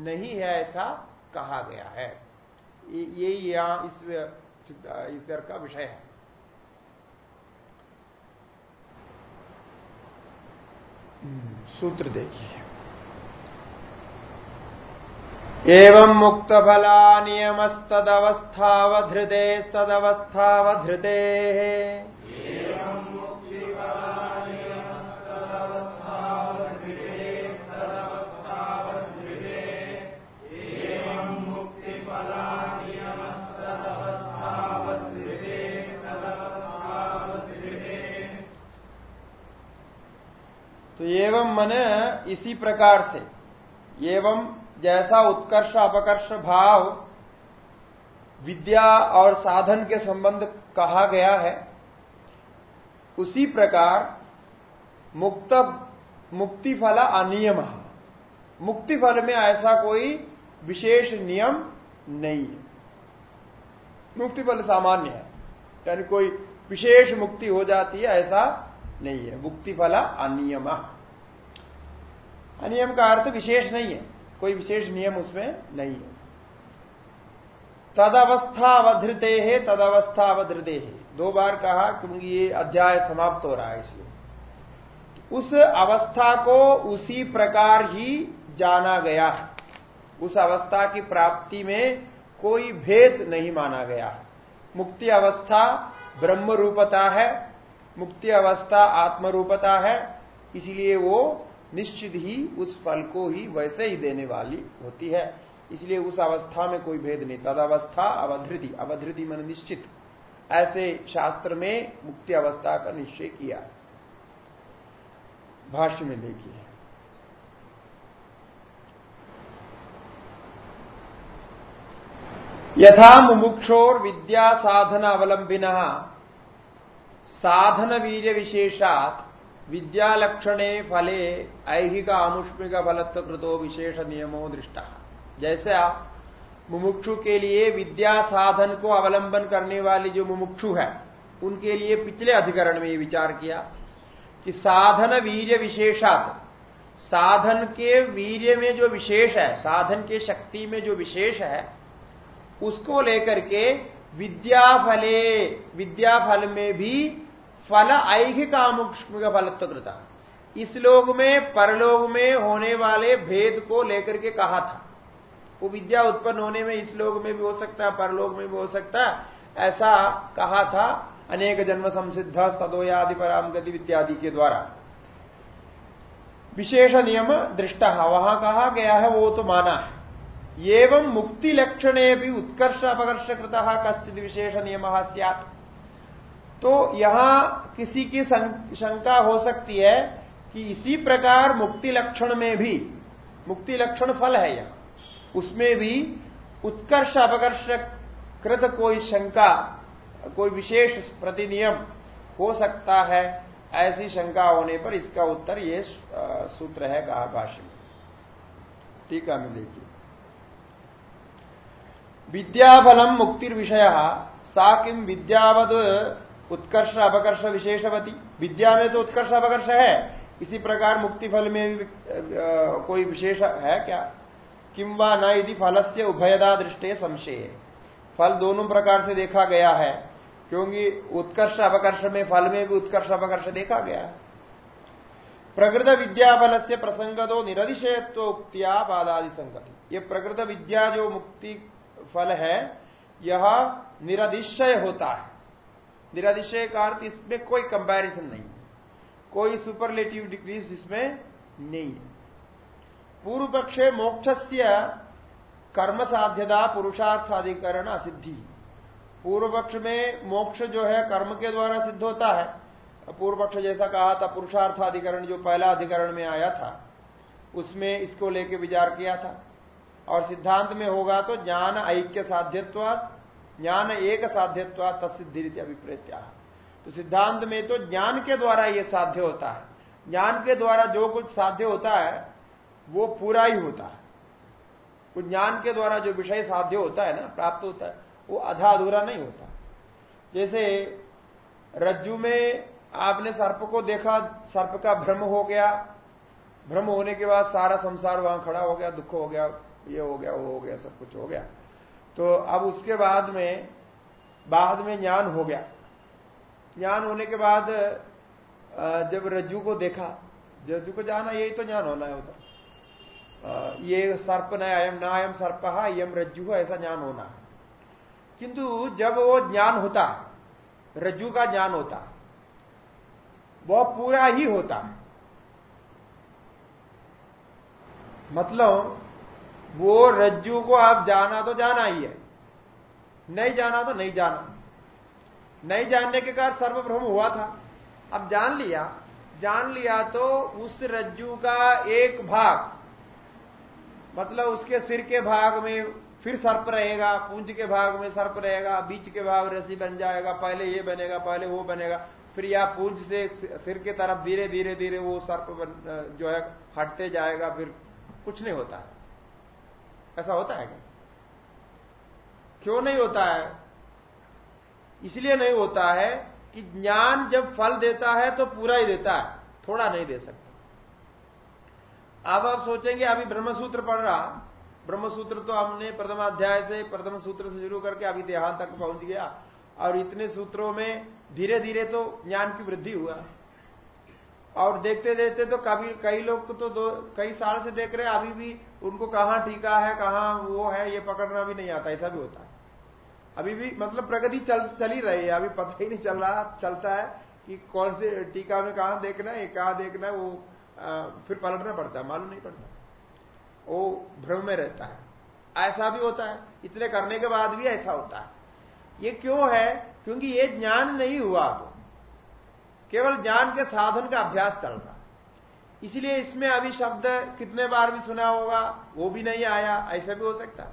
Speaker 1: नहीं है ऐसा कहा गया है। ये यहाँ इस इस दर का विषय है। सूत्र देखिए। एवं मुक्त फला नियमस्तदवस्थावधृते तदवस्थावधृते तो एवं मन इसी प्रकार से एवं जैसा उत्कर्ष, अपकर्ष भाव विद्या और साधन के संबंध कहा गया है, उसी प्रकार मुक्त मुक्ति फल अनियम। मुक्ति फल में ऐसा कोई विशेष नियम नहीं है। मुक्ति फल सामान्य है, यानी कोई विशेष मुक्ति हो जाती है, ऐसा नहीं है। मुक्ति फल अनियम। अनियम का अर्थ विशेष नहीं है। कोई विशेष नियम उसमें नहीं है। तदवस्था अवधृते है तदवस्था अवधृते है दो बार कहा क्योंकि ये अध्याय समाप्त हो रहा है इसलिए। उस अवस्था को उसी प्रकार ही जाना गया। उस अवस्था की प्राप्ति में कोई भेद नहीं माना गया। मुक्ति अवस्था ब्रह्म रूपता है, मुक्ति अवस्था आत्म रूपता है, इसलिए वो निश्चित ही उस फल को ही वैसे ही देने वाली होती है। इसलिए उस अवस्था में कोई भेद नहीं। तदवस्था अवधृति। अवधृति मन निश्चित। ऐसे शास्त्र में मुक्ति अवस्था का निश्चय किया। भाष्य में देखिए। यथा मुमुक्षोर विद्या साधन अवलंबिना साधन वीर विशेषात विद्यालक्षणे फले ऐहिक आमुष्मिक फलत्व कृतो विशेष नियमो दृष्टा। जैसे आप मुमुक्षु के लिए विद्या साधन को अवलंबन करने वाली जो मुमुक्षु है, उनके लिए पिछले अधिकरण में ये विचार किया कि साधन वीर्य विशेषात। साधन के वीर्य में जो विशेष है, साधन के शक्ति में जो विशेष है, उसको लेकर के विद्याफले, विद्याफल में भी फल ऐहिक आमुष्मिक फलत्व कृता। इस लोग में, परलोक में होने वाले भेद को लेकर के कहा था। वो विद्या उत्पन्न होने में इस लोग में भी हो सकता है, परलोक में भी हो सकता है। ऐसा कहा था अनेक जन्म संसिद्ध तदोयादि पराम गति इत्यादि के द्वारा। विशेष नियम दृष्टा, वहाँ कहा गया है, वो तो माना है। एवं मुक्ति लक्षणे भी उत्कर्ष अपकर्ष कृत कश्चित विशेष नियम तो यहाँ किसी की शंका हो सकती है कि इसी प्रकार मुक्ति लक्षण में भी, मुक्ति लक्षण फल है यहाँ। उसमें भी उत्कर्ष अपकर्ष कृत कोई शंका, कोई विशेष प्रतिनियम हो सकता है, ऐसी शंका होने पर इसका उत्तर ये सूत्र है कहा टीका में देखिए। विद्याफलम मुक्तिर विषय सा किम विद्यावद उत्कर्ष अपकर्ष विशेषवती विद्या में तो उत्कर्ष अपकर्ष है। इसी प्रकार मुक्ति फल में भी कोई विशेष है क्या? किम व न यदि फल से उभयदा दृष्टि संशय। फल दोनों प्रकार से देखा गया है। क्योंकि उत्कर्ष अपकर्ष में फल में भी उत्कर्ष अपकर्ष देखा गया। है प्रकृत विद्या फल से प्रसंग दो निरधिशयत्व उक्तिया पादादि संगति। ये प्रकृत विद्या जो मुक्ति फल है, यह निरधिशय होता है। निरधिशय का अर्थ इसमें कोई कंपैरिजन नहीं। है कोई सुपरलेटिव डिग्रीज इसमें नहीं है। पूर्व पक्षे मोक्ष कर्म साध्यता पुरुषार्थाधिकरण असिद्धि। पूर्व पक्ष में मोक्ष जो है कर्म के द्वारा सिद्ध होता है। पूर्व पक्ष जैसा कहा था, पुरुषार्थाधिकरण जो पहला अधिकरण में आया था, उसमें इसको लेके विचार किया था। और सिद्धांत में होगा तो ज्ञान, ऐक्य साध्यत्व ज्ञान एक साध्यत्व तत्सिद्धि रीति अभिप्रेत्या। तो सिद्धांत में तो ज्ञान के द्वारा यह साध्य होता है। ज्ञान के द्वारा जो कुछ साध्य होता है, वो पूरा ही होता है। कुछ ज्ञान के द्वारा जो विषय साध्य होता है ना, प्राप्त होता है, वो आधा अधूरा नहीं होता। जैसे रज्जु में आपने सर्प को देखा, सर्प का भ्रम हो गया, भ्रम होने के बाद सारा संसार वहाँ खड़ा हो गया, दुख हो गया, ये हो गया, वो हो गया, सब कुछ हो गया। तो अब उसके बाद में बाद में ज्ञान हो गया। ज्ञान होने के बाद जब रज्जु को देखा, रज्जु को जाना, यही तो ज्ञान होना है होता ये सर्प न अयम न अयम सर्प है यम रज्जु, ऐसा ज्ञान होना किंतु जब वो ज्ञान होता, रज्जु का ज्ञान होता वह पूरा ही होता। मतलब वो रज्जु को आप जाना तो जाना ही है। नहीं जाना तो नहीं जाना। नहीं जानने के कारण सर्वभ्रम हुआ था। अब जान लिया। जान लिया तो उस रज्जु का एक भाग मतलब उसके सिर के भाग में फिर सर्प रहेगा पूंज के भाग में सर्प रहेगा, बीच के भाग रसी बन जाएगा, पहले ये बनेगा, पहले वो बनेगा, फिर या पूंज से सिर के तरफ़ धीरे धीरे धीरे वो सर्प जो है, हटते जाएगा, फिर कुछ नहीं होता। है ऐसा होता है क्या? क्यों नहीं होता है? इसलिए नहीं होता है कि ज्ञान जब फल देता है तो पूरा ही देता है, थोड़ा नहीं दे सकता। अब आप सोचेंगे, अभी ब्रह्मसूत्र पढ़ रहा। ब्रह्मसूत्र तो हमने प्रथम अध्याय से, प्रथम सूत्र से शुरू करके अभी देहांत तक पहुँच गया। और इतने सूत्रों में धीरे धीरे तो ज्ञान की वृद्धि हुआ। और देखते देखते तो कभी कई लोग तो दो कई साल से देख रहे हैं अभी भी उनको कहाँ टीका है कहाँ वो है ये पकड़ना भी नहीं आता ऐसा भी होता है। अभी भी मतलब प्रगति चल चल ही रही है अभी पता ही नहीं चल रहा चलता है कि कौन से टीका में कहा देखना है कहा देखना है वो आ, फिर पलटना पड़ता है मालूम नहीं पड़ता। वो भ्रम में रहता है। ऐसा भी होता है इतने करने के बाद भी ऐसा होता है। ये क्यों है? क्योंकि ये ज्ञान नहीं हुआ अब। केवल ज्ञान के साधन का अभ्यास चल रहा। इसलिए इसमें अभी शब्द कितने बार भी सुना होगा वो भी नहीं आया ऐसा भी हो सकता।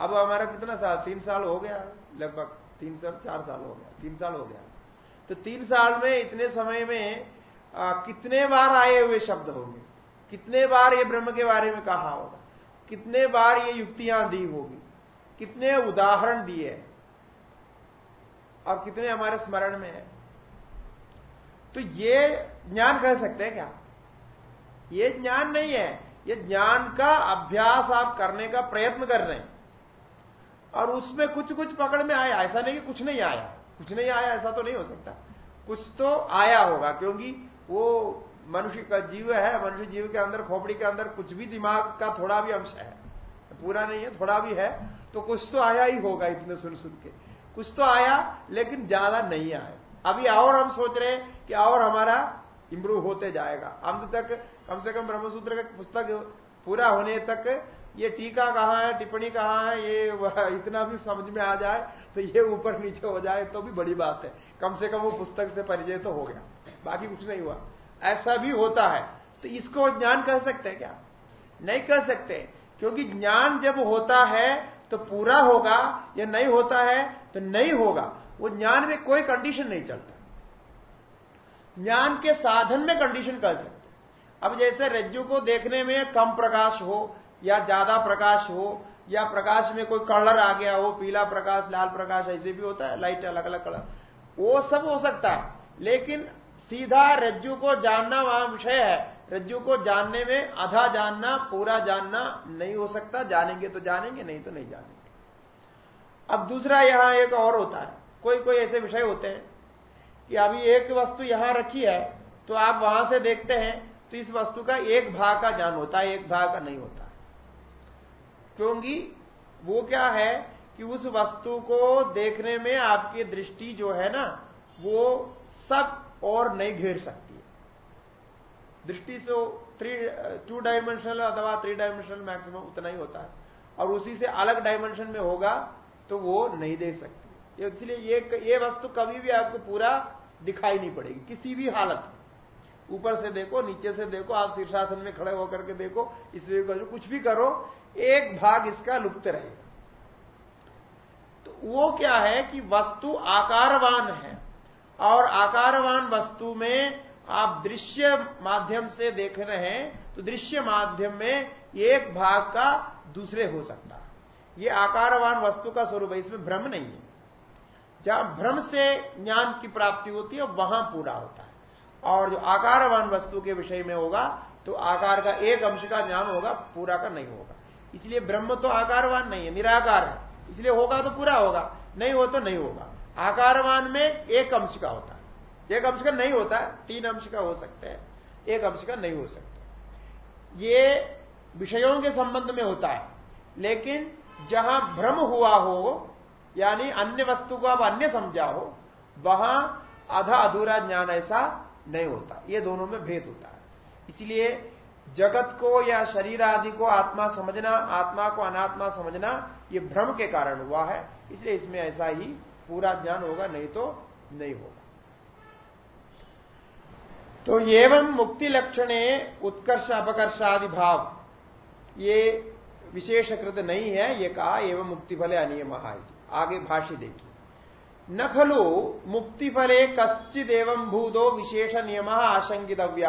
Speaker 1: अब हमारा कितना साल? तीन साल हो गया लगभग तीन साल चार साल हो गया तीन साल हो गया। तो तीन साल में इतने समय में आ, कितने बार आए हुए शब्द होंगे? कितने बार ये ब्रह्म के बारे में कहा होगा? कितने बार ये युक्तियाँ दी होगी? कितने उदाहरण दिए और कितने हमारे स्मरण में है? तो ये ज्ञान कह सकते हैं क्या? ये ज्ञान नहीं है। ये ज्ञान का अभ्यास आप करने का प्रयत्न कर रहे हैं। और उसमें कुछ कुछ पकड़ में आया। ऐसा नहीं कि कुछ नहीं आया। कुछ नहीं आया, ऐसा तो नहीं हो सकता। कुछ तो आया होगा, क्योंकि वो मनुष्य का जीव है, मनुष्य जीव के अंदर, खोपड़ी के अंदर कुछ भी दिमाग का थोड़ा भी अंश है। पूरा नहीं है, थोड़ा भी है। तो कुछ तो आया ही होगा इतने सुन सुन के। कुछ तो आया, लेकिन ज़्यादा नहीं आया। अभी और हम सोच रहे हैं कि और हमारा इंप्रूव होते जाएगा। अंत तक कम से कम ब्रह्मसूत्र का पुस्तक पूरा होने तक ये टीका कहाँ है, टिप्पणी कहाँ है, ये इतना भी समझ में आ जाए तो ये ऊपर नीचे हो जाए तो भी बड़ी बात है। कम से कम वो पुस्तक से परिचय तो हो गया। बाकी कुछ नहीं हुआ। ऐसा भी होता है। तो इसको ज्ञान कह सकते हैं क्या? नहीं कह सकते। क्योंकि ज्ञान जब होता है तो पूरा होगा, या नहीं होता है तो नहीं होगा। वो ज्ञान में कोई कंडीशन नहीं चलता। ज्ञान के साधन में कंडीशन कर सकते अब जैसे रज्जु को देखने में कम प्रकाश हो, या ज़्यादा प्रकाश हो, या प्रकाश में कोई कलर आ गया हो, पीला प्रकाश, लाल प्रकाश, ऐसे भी होता है लाइट अलग अलग कलर वो सब हो सकता है, लेकिन सीधा रज्जु को जानना वहाँ विषय है। रज्जु को जानने में आधा जानना, पूरा जानना नहीं हो सकता। जानेंगे तो जानेंगे, नहीं तो नहीं जानेंगे। अब दूसरा यहाँ एक और होता है। कोई कोई ऐसे विषय होते हैं कि अभी एक वस्तु यहाँ रखी है तो आप वहाँ से देखते हैं तो इस वस्तु का एक भाग का ज्ञान होता है, एक भाग का नहीं होता। क्योंकि वो क्या है कि उस वस्तु को देखने में आपकी दृष्टि जो है ना, वो सब और नहीं घेर सकती है। दृष्टि से थ्री टू डायमेंशनल अथवा थ्री डायमेंशनल मैक्सिमम उतना ही होता है। और उसी से अलग डायमेंशन में होगा तो वो नहीं देख सकती। इसलिए ये ये वस्तु कभी भी आपको पूरा दिखाई नहीं पड़ेगी, किसी भी हालत में। ऊपर से देखो, नीचे से देखो, आप शीर्षासन में खड़े होकर के देखो इसलिए कुछ भी करो, एक भाग इसका लुप्त रहेगा। तो वो क्या है कि वस्तु आकारवान है, और आकारवान वस्तु में आप दृश्य माध्यम से देख रहे हैं तो दृश्य माध्यम में एक भाग का दूसरे हो सकता है। ये आकारवान वस्तु का स्वरूप है, इसमें भ्रम नहीं है। जहाँ भ्रम से ज्ञान की प्राप्ति होती है, वहाँ पूरा होता है। और जो आकारवान वस्तु के विषय में होगा तो आकार का एक अंश का ज्ञान होगा, पूरा का नहीं होगा। इसलिए ब्रह्म तो आकारवान नहीं है, निराकार है। इसलिए होगा तो पूरा होगा, नहीं हो तो नहीं होगा। आकारवान में एक अंश का होता है। एक अंश का नहीं होता, तीन अंश का हो सकता है, एक अंश का नहीं हो सकता। ये विषयों के संबंध में होता है, लेकिन जहाँ भ्रम हुआ हो यानी अन्य वस्तु को आप अन्य समझा हो वहाँ आधा अधूरा ज्ञान ऐसा नहीं होता। ये दोनों में भेद होता है। इसलिए जगत को या शरीर आदि को आत्मा समझना, आत्मा को अनात्मा समझना, ये भ्रम के कारण हुआ है। इसलिए इसमें ऐसा ही पूरा ज्ञान होगा, नहीं तो नहीं होगा। तो एवं मुक्ति लक्षणे उत्कर्ष अपकर्ष आदि भाव। ये विशेषकृत नहीं है, ये कहा एवं मुक्ति फले अनियम आगे भाष्य देखिए। न खलु मुक्ति फले कश्चिद एवं भूदो विशेष नियम आशंकितव्य।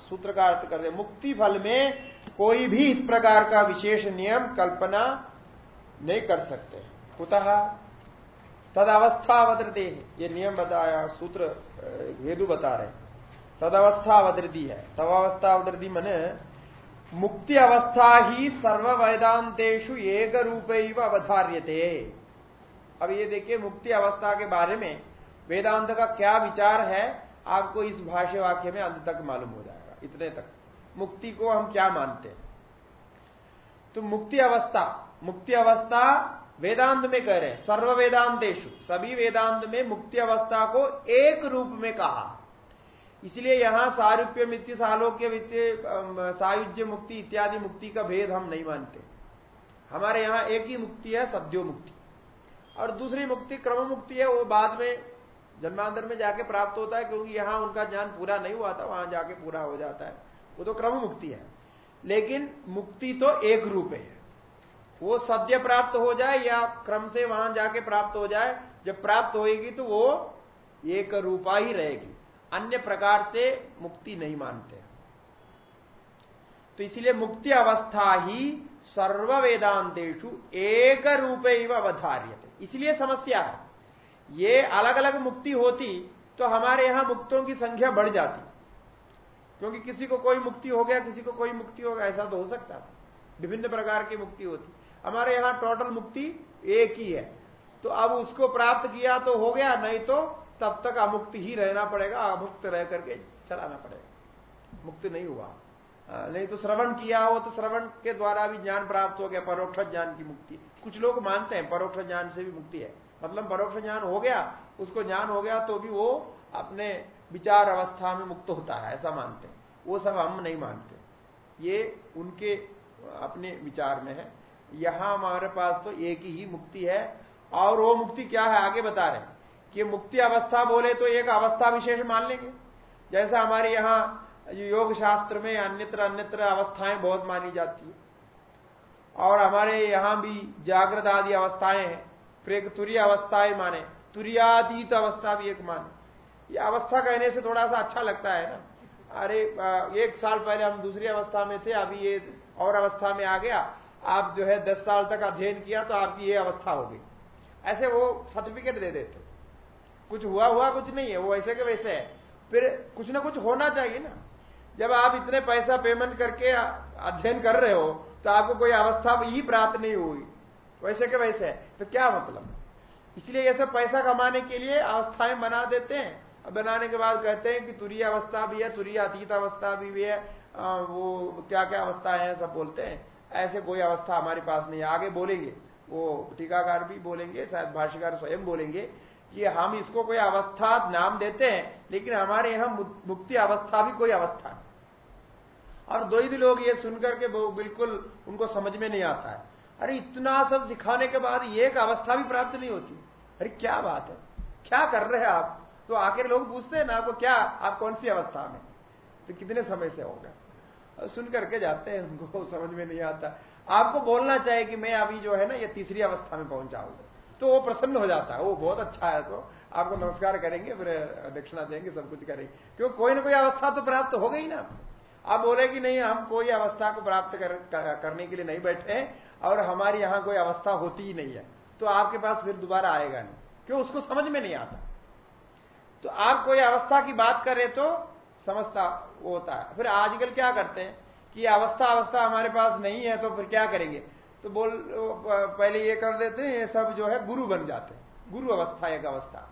Speaker 1: सूत्र का अर्थ करते मुक्ति फल में कोई भी इस प्रकार का विशेष नियम कल्पना नहीं कर सकते। कुतः? तद अवस्था अवधृति ये नियम बताया, सूत्र हेतु बता रहे तद अवस्था अवधृति है। तब अवस्था अवधृति मैंने मुक्ति अवस्था ही सर्व वेदांतेषु एक रूप अवधार्यते। अब ये देखिए मुक्ति अवस्था के बारे में वेदांत का क्या विचार है, आपको इस भाष्य वाक्य में अंत तक मालूम हो जाएगा, इतने तक। मुक्ति को हम क्या मानते हैं? तो मुक्ति अवस्था मुक्ति अवस्था वेदांत में कह रहे हैं सर्व वेदांतेशु सभी वेदांत में मुक्ति अवस्था को एक रूप में कहा। इसलिए यहाँ सारूप्य मित्य सालोक्य वित्तीय सायुज्य मुक्ति इत्यादि मुक्ति का भेद हम नहीं मानते। हमारे यहाँ एक ही मुक्ति है, सद्यो मुक्ति। और दूसरी मुक्ति क्रम मुक्ति है, वो बाद में जन्मांतर में जाके प्राप्त होता है, क्योंकि यहाँ उनका ज्ञान पूरा नहीं हुआ था, वहाँ जाके पूरा हो जाता है। वो तो क्रम मुक्ति है। लेकिन मुक्ति तो एक रूप है। वो सद्य प्राप्त हो जाए या क्रम से वहाँ जाके प्राप्त हो जाए, जब प्राप्त होगी तो वो एक रूपा ही रहेगी। अन्य प्रकार से मुक्ति नहीं मानते। तो इसलिए मुक्ति अवस्था ही सर्व वेदांतेशु एक रूपे अवधार्य इसलिए समस्या है। ये अलग अलग मुक्ति होती तो हमारे यहाँ मुक्तों की संख्या बढ़ जाती। क्योंकि किसी को कोई मुक्ति हो गया, किसी को कोई मुक्ति होगा ऐसा तो हो सकता था। विभिन्न प्रकार की मुक्ति होती। हमारे यहाँ टोटल मुक्ति एक ही है। तो अब उसको प्राप्त किया तो हो गया, नहीं तो तब तक अमुक्त ही रहना पड़ेगा, अमुक्त रह करके चलाना पड़ेगा। मुक्त नहीं हुआ। नहीं तो श्रवण किया हो तो श्रवण के द्वारा भी ज्ञान प्राप्त हो गया, परोक्ष ज्ञान की मुक्ति। कुछ लोग मानते हैं परोक्ष ज्ञान से भी मुक्ति है। मतलब परोक्ष ज्ञान हो गया, उसको ज्ञान हो गया तो भी वो अपने विचार अवस्था में मुक्त होता है, ऐसा मानते हैं। वो सब हम नहीं मानते। ये उनके अपने विचार में है। यहाँ हमारे पास तो एक ही मुक्ति है, और वो मुक्ति क्या है आगे बता रहे हैं। कि मुक्ति अवस्था बोले तो एक अवस्था विशेष मान लेंगे। जैसा हमारे यहाँ योग शास्त्र में अन्यत्र अन्यत्र अवस्थाएँ बहुत मानी जाती है। और हमारे यहाँ भी जागृत आदि अवस्थाएँ हैं फिर तुरीय अवस्थाएँ माने, तुरियातीत अवस्था भी एक माने। ये अवस्था कहने से थोड़ा सा अच्छा लगता है ना। अरे एक साल पहले हम दूसरी अवस्था में थे, अभी ये और अवस्था में आ गया। आप जो है दस साल तक अध्ययन किया तो आपकी ये अवस्था हो गई। ऐसे वो सर्टिफिकेट दे देते कुछ हुआ हुआ कुछ नहीं है, वो ऐसे के वैसे है। फिर कुछ ना कुछ होना चाहिए ना। जब आप इतने पैसा पेमेंट करके अध्ययन कर रहे हो तो आपको कोई अवस्था ही प्राप्त नहीं हुई। वैसे के वैसे। है तो क्या मतलब? इसलिए ये सब पैसा कमाने के लिए अवस्थाएँ बना देते हैं। बनाने के बाद कहते हैं कि तुरीय अवस्था भी है तुरीय अतीत अवस्था भी भी है। वो क्या क्या अवस्था है, सब बोलते हैं। ऐसे कोई अवस्था हमारे पास नहीं आगे बोलेंगे। वो टीकाकार भी बोलेंगे, शायद भाष्यकार स्वयं बोलेंगे। कि हम इसको कोई अवस्था नाम देते हैं, लेकिन हमारे यहाँ मुक्ति अवस्था भी कोई अवस्था है और द्वैध लोग ये सुनकर के बिल्कुल उनको समझ में नहीं आता है। अरे इतना सब सिखाने के बाद एक अवस्था भी प्राप्त नहीं होती। अरे क्या बात है? क्या कर रहे हैं आप? तो आखिर लोग पूछते हैं ना, आपको क्या, आप कौन सी अवस्था में? तो कितने समय से होगा? सुन करके जाते हैं, उनको समझ में नहीं आता। आपको बोलना चाहिए कि मैं अभी जो है ना, ये तीसरी अवस्था में पहुंचाऊँगा तो वो प्रसन्न हो जाता है। वो बहुत अच्छा है तो आपको नमस्कार करेंगे फिर दक्षिणा देंगे सब कुछ करेंगे। क्योंकि कोई ना कोई अवस्था तो प्राप्त हो गई ना। आप बोले कि नहीं हम कोई अवस्था को प्राप्त कर, करने के लिए नहीं बैठे हैं और हमारी यहाँ कोई अवस्था होती ही नहीं है। तो आपके पास फिर दोबारा आएगा नहीं। क्यों? उसको समझ में नहीं आता। तो आप कोई अवस्था की बात करें तो समझता होता है। फिर आजकल क्या करते हैं कि अवस्था अवस्था हमारे पास नहीं है तो फिर क्या करेंगे? तो बोल पहले ये कर देते हैं, ये सब जो है गुरु बन जाते हैं। गुरु अवस्था, एक अवस्था।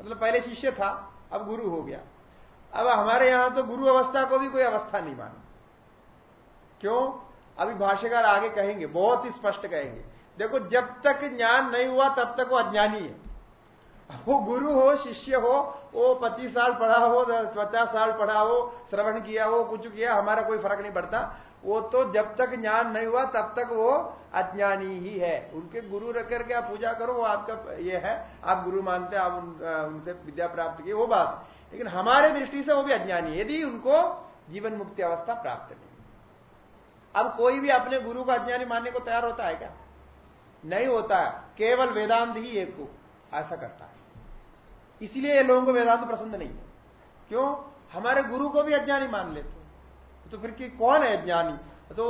Speaker 1: मतलब पहले शिष्य था, अब गुरु हो गया। अब हमारे यहाँ तो गुरु अवस्था को भी कोई अवस्था नहीं मानी। क्यों? अभी भाष्यकार आगे कहेंगे, बहुत ही स्पष्ट कहेंगे। देखो, जब तक ज्ञान नहीं हुआ, तब तक वो अज्ञानी है। वो गुरु हो, शिष्य हो, वो पच्चीस साल पढ़ा हो पचास साल पढ़ा हो, श्रवण किया हो, कुछ किया, हमारा कोई फ़र्क नहीं पड़ता। वो तो जब तक ज्ञान नहीं हुआ तब तक वो अज्ञानी ही है। उनके गुरु रख करके आप पूजा करो वो आपका ये है। आप गुरु मानते हैं आप उन, उनसे विद्या प्राप्त की वो बात। लेकिन हमारे दृष्टि से वो भी अज्ञानी यदि उनको जीवन मुक्ति अवस्था प्राप्त नहीं अब कोई भी अपने गुरु को अज्ञानी मानने को तैयार होता है क्या? नहीं होता है। केवल वेदांत ही एक को ऐसा करता है। इसलिए लोगों को वेदांत पसंद नहीं है। क्यों? हमारे गुरु को भी अज्ञानी मान लेते तो फिर कि कौन है ज्ञानी तो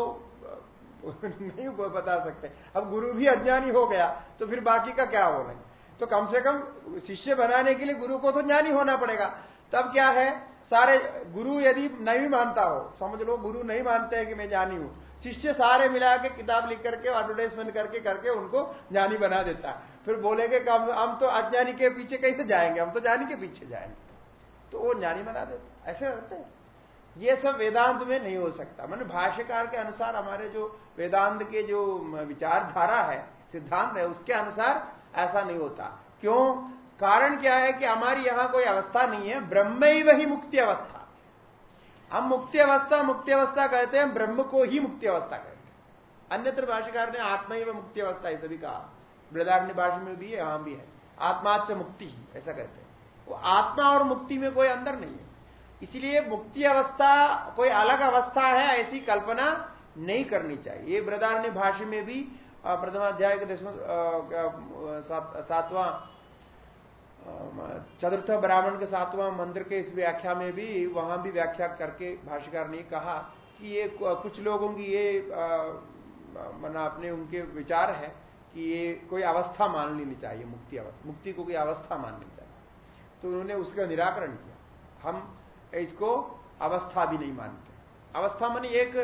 Speaker 1: नहीं बता सकते। अब गुरु भी अज्ञानी हो गया तो फिर बाकी का क्या होना तो कम से कम शिष्य बनाने के लिए गुरु को तो ज्ञानी होना पड़ेगा। तब क्या है? सारे गुरु यदि नहीं मानता हो, समझ लो गुरु नहीं मानते हैं कि मैं ज्ञानी हूँ, शिष्य सारे मिला के किताब लिख करके एडवर्टाइजमेंट करके करके उनको ज्ञानी बना देता है। फिर बोलेंगे कि हम तो अज्ञानी के पीछे कैसे जाएँगे? हम तो ज्ञानी के पीछे जाएँगे। तो वो ज्ञानी बना देते ऐसे रहते हैं। ये सब वेदांत में नहीं हो सकता। मैंने भाष्यकार के अनुसार हमारे जो वेदांत के जो विचारधारा है, सिद्धांत है, उसके अनुसार ऐसा नहीं होता। क्यों? कारण क्या है कि हमारी यहाँ कोई अवस्था नहीं है ब्रह्म ही वही मुक्ति अवस्था। हम मुक्ति अवस्था मुक्ति अवस्था कहते हैं ब्रह्म को ही मुक्ति अवस्था कहते हैं। अन्यत्र भाषिकार ने आत्मा ही मुक्ति अवस्था ऐसे भी कहा। बृदारण्य भाषा में भी है, यहाँ भी है। आत्माच मुक्ति ही, ऐसा कहते हैं। वो आत्मा और मुक्ति में कोई अंदर नहीं है। इसलिए मुक्ति अवस्था, कोई अलग अवस्था है, ऐसी कल्पना नहीं करनी चाहिए। ये बृदारण्य भाषा में भी प्रथमाध्याय के दसवें सातवां चतुर्थ ब्राह्मण के सातवां मंदिर के इस व्याख्या में भी, वहाँ भी व्याख्या करके भाष्यकार ने कहा कि ये कुछ लोगों की ये मना अपने उनके विचार है कि ये कोई अवस्था मान लेनी चाहिए, मुक्ति अवस्था, मुक्ति को कोई अवस्था माननी चाहिए। तो उन्होंने उसका निराकरण किया। हम इसको अवस्था भी नहीं मानते। अवस्था मानी एक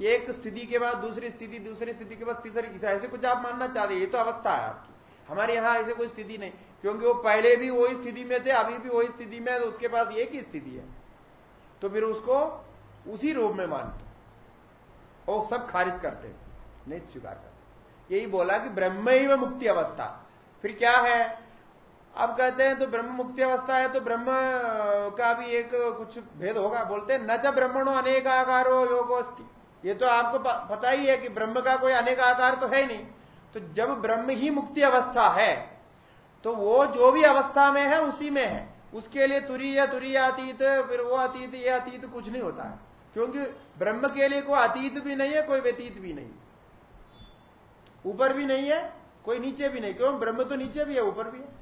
Speaker 1: एक स्थिति के बाद दूसरी स्थिति दूसरी स्थिति के बाद तीसरी ऐसे कुछ आप मानना चाहते ये तो अवस्था है आपकी। हमारे यहाँ ऐसे कोई स्थिति नहीं, क्योंकि वो पहले भी वही स्थिति में थे, अभी भी वही स्थिति में तो उसके पास एक ही स्थिति है। तो फिर उसको उसी रूप में मानते और सब खारिज करते नहीं स्वीकार करते। यही बोला कि ब्रह्म ही मुक्ति अवस्था। फिर क्या है? अब कहते हैं तो ब्रह्म मुक्ति अवस्था है तो ब्रह्म का भी एक कुछ भेद होगा, बोलते हैं, न च ब्रह्मणो अनेक आकारो योगोस्ती ये तो आपको पता ही है कि ब्रह्म का कोई अनेक आकार तो है नहीं। तो जब ब्रह्म ही मुक्ति अवस्था है तो वो जो भी अवस्था में है, उसी में है। उसके लिए तुरीय तुरीय अतीत, फिर वो अतीत, ये अतीत कुछ नहीं होता है। क्योंकि ब्रह्म के लिए कोई अतीत भी नहीं है, कोई व्यतीत भी नहीं। ऊपर भी नहीं है, कोई नीचे भी नहीं। क्यों? ब्रह्म तो नीचे भी है, ऊपर भी है।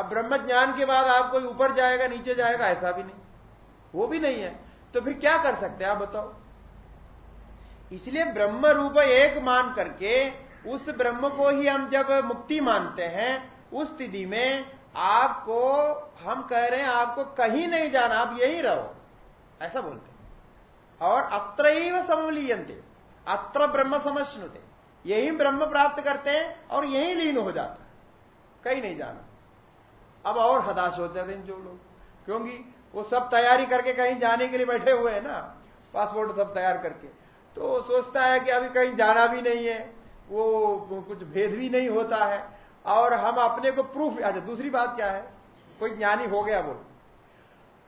Speaker 1: अब ब्रह्म ज्ञान के बाद आप कोई ऊपर जाएगा, नीचे जाएगा, ऐसा भी नहीं। वो भी नहीं है। तो फिर क्या कर सकते हैं आप बताओ? इसलिए ब्रह्म रूप एक मान करके उस ब्रह्म को ही हम जब मुक्ति मानते हैं, उस स्थिति में आपको, हम कह रहे हैं आपको कहीं नहीं जाना, आप यही रहो। ऐसा बोलते और अत्र समलीयंते अत्र ब्रह्म समझनुते यही ब्रह्म प्राप्त करते हैं और यही लीन हो जाता कहीं नहीं जाना। अब और हताश हो जाते हैं जो लोग। क्योंकि वो सब तैयारी करके कहीं जाने के लिए बैठे हुए हैं ना पासपोर्ट सब तैयार करके। तो सोचता है कि अभी कहीं जाना भी नहीं है, वो कुछ भेद भी नहीं होता है। और हम अपने को प्रूफ अच्छा दूसरी बात क्या है? कोई ज्ञानी हो गया बोल।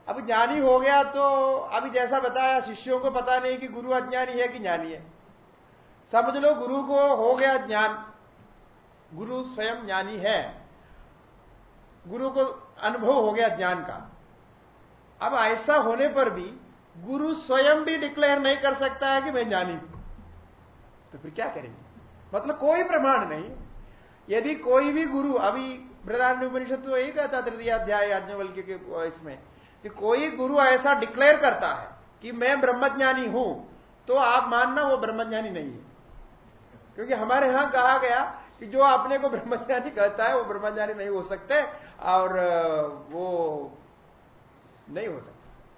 Speaker 1: अब ज्ञानी हो गया तो अभी जैसा बताया, शिष्यों को पता नहीं कि गुरु अज्ञानी है कि ज्ञानी है। समझ लो, गुरु को हो गया ज्ञान। गुरु स्वयं ज्ञानी है। गुरु को अनुभव हो गया ज्ञान का। अब ऐसा होने पर भी गुरु स्वयं भी डिक्लेयर नहीं कर सकता है कि मैं ज्ञानी तो फिर क्या करेंगे? मतलब कोई प्रमाण नहीं। यदि कोई भी गुरु, अभी उपनिषद तो यही कहता तृतीय अध्याय याज्ञवल के, इसमें, कि कोई गुरु ऐसा डिक्लेयर करता है कि मैं ब्रह्मज्ञानी हूँ तो आप मानना वो ब्रह्मज्ञानी नहीं है। क्योंकि हमारे यहाँ कहा गया कि जो अपने को ब्रह्मज्ञानी कहता है, वो ब्रह्मज्ञानी नहीं हो सकते। और वो नहीं हो सकता।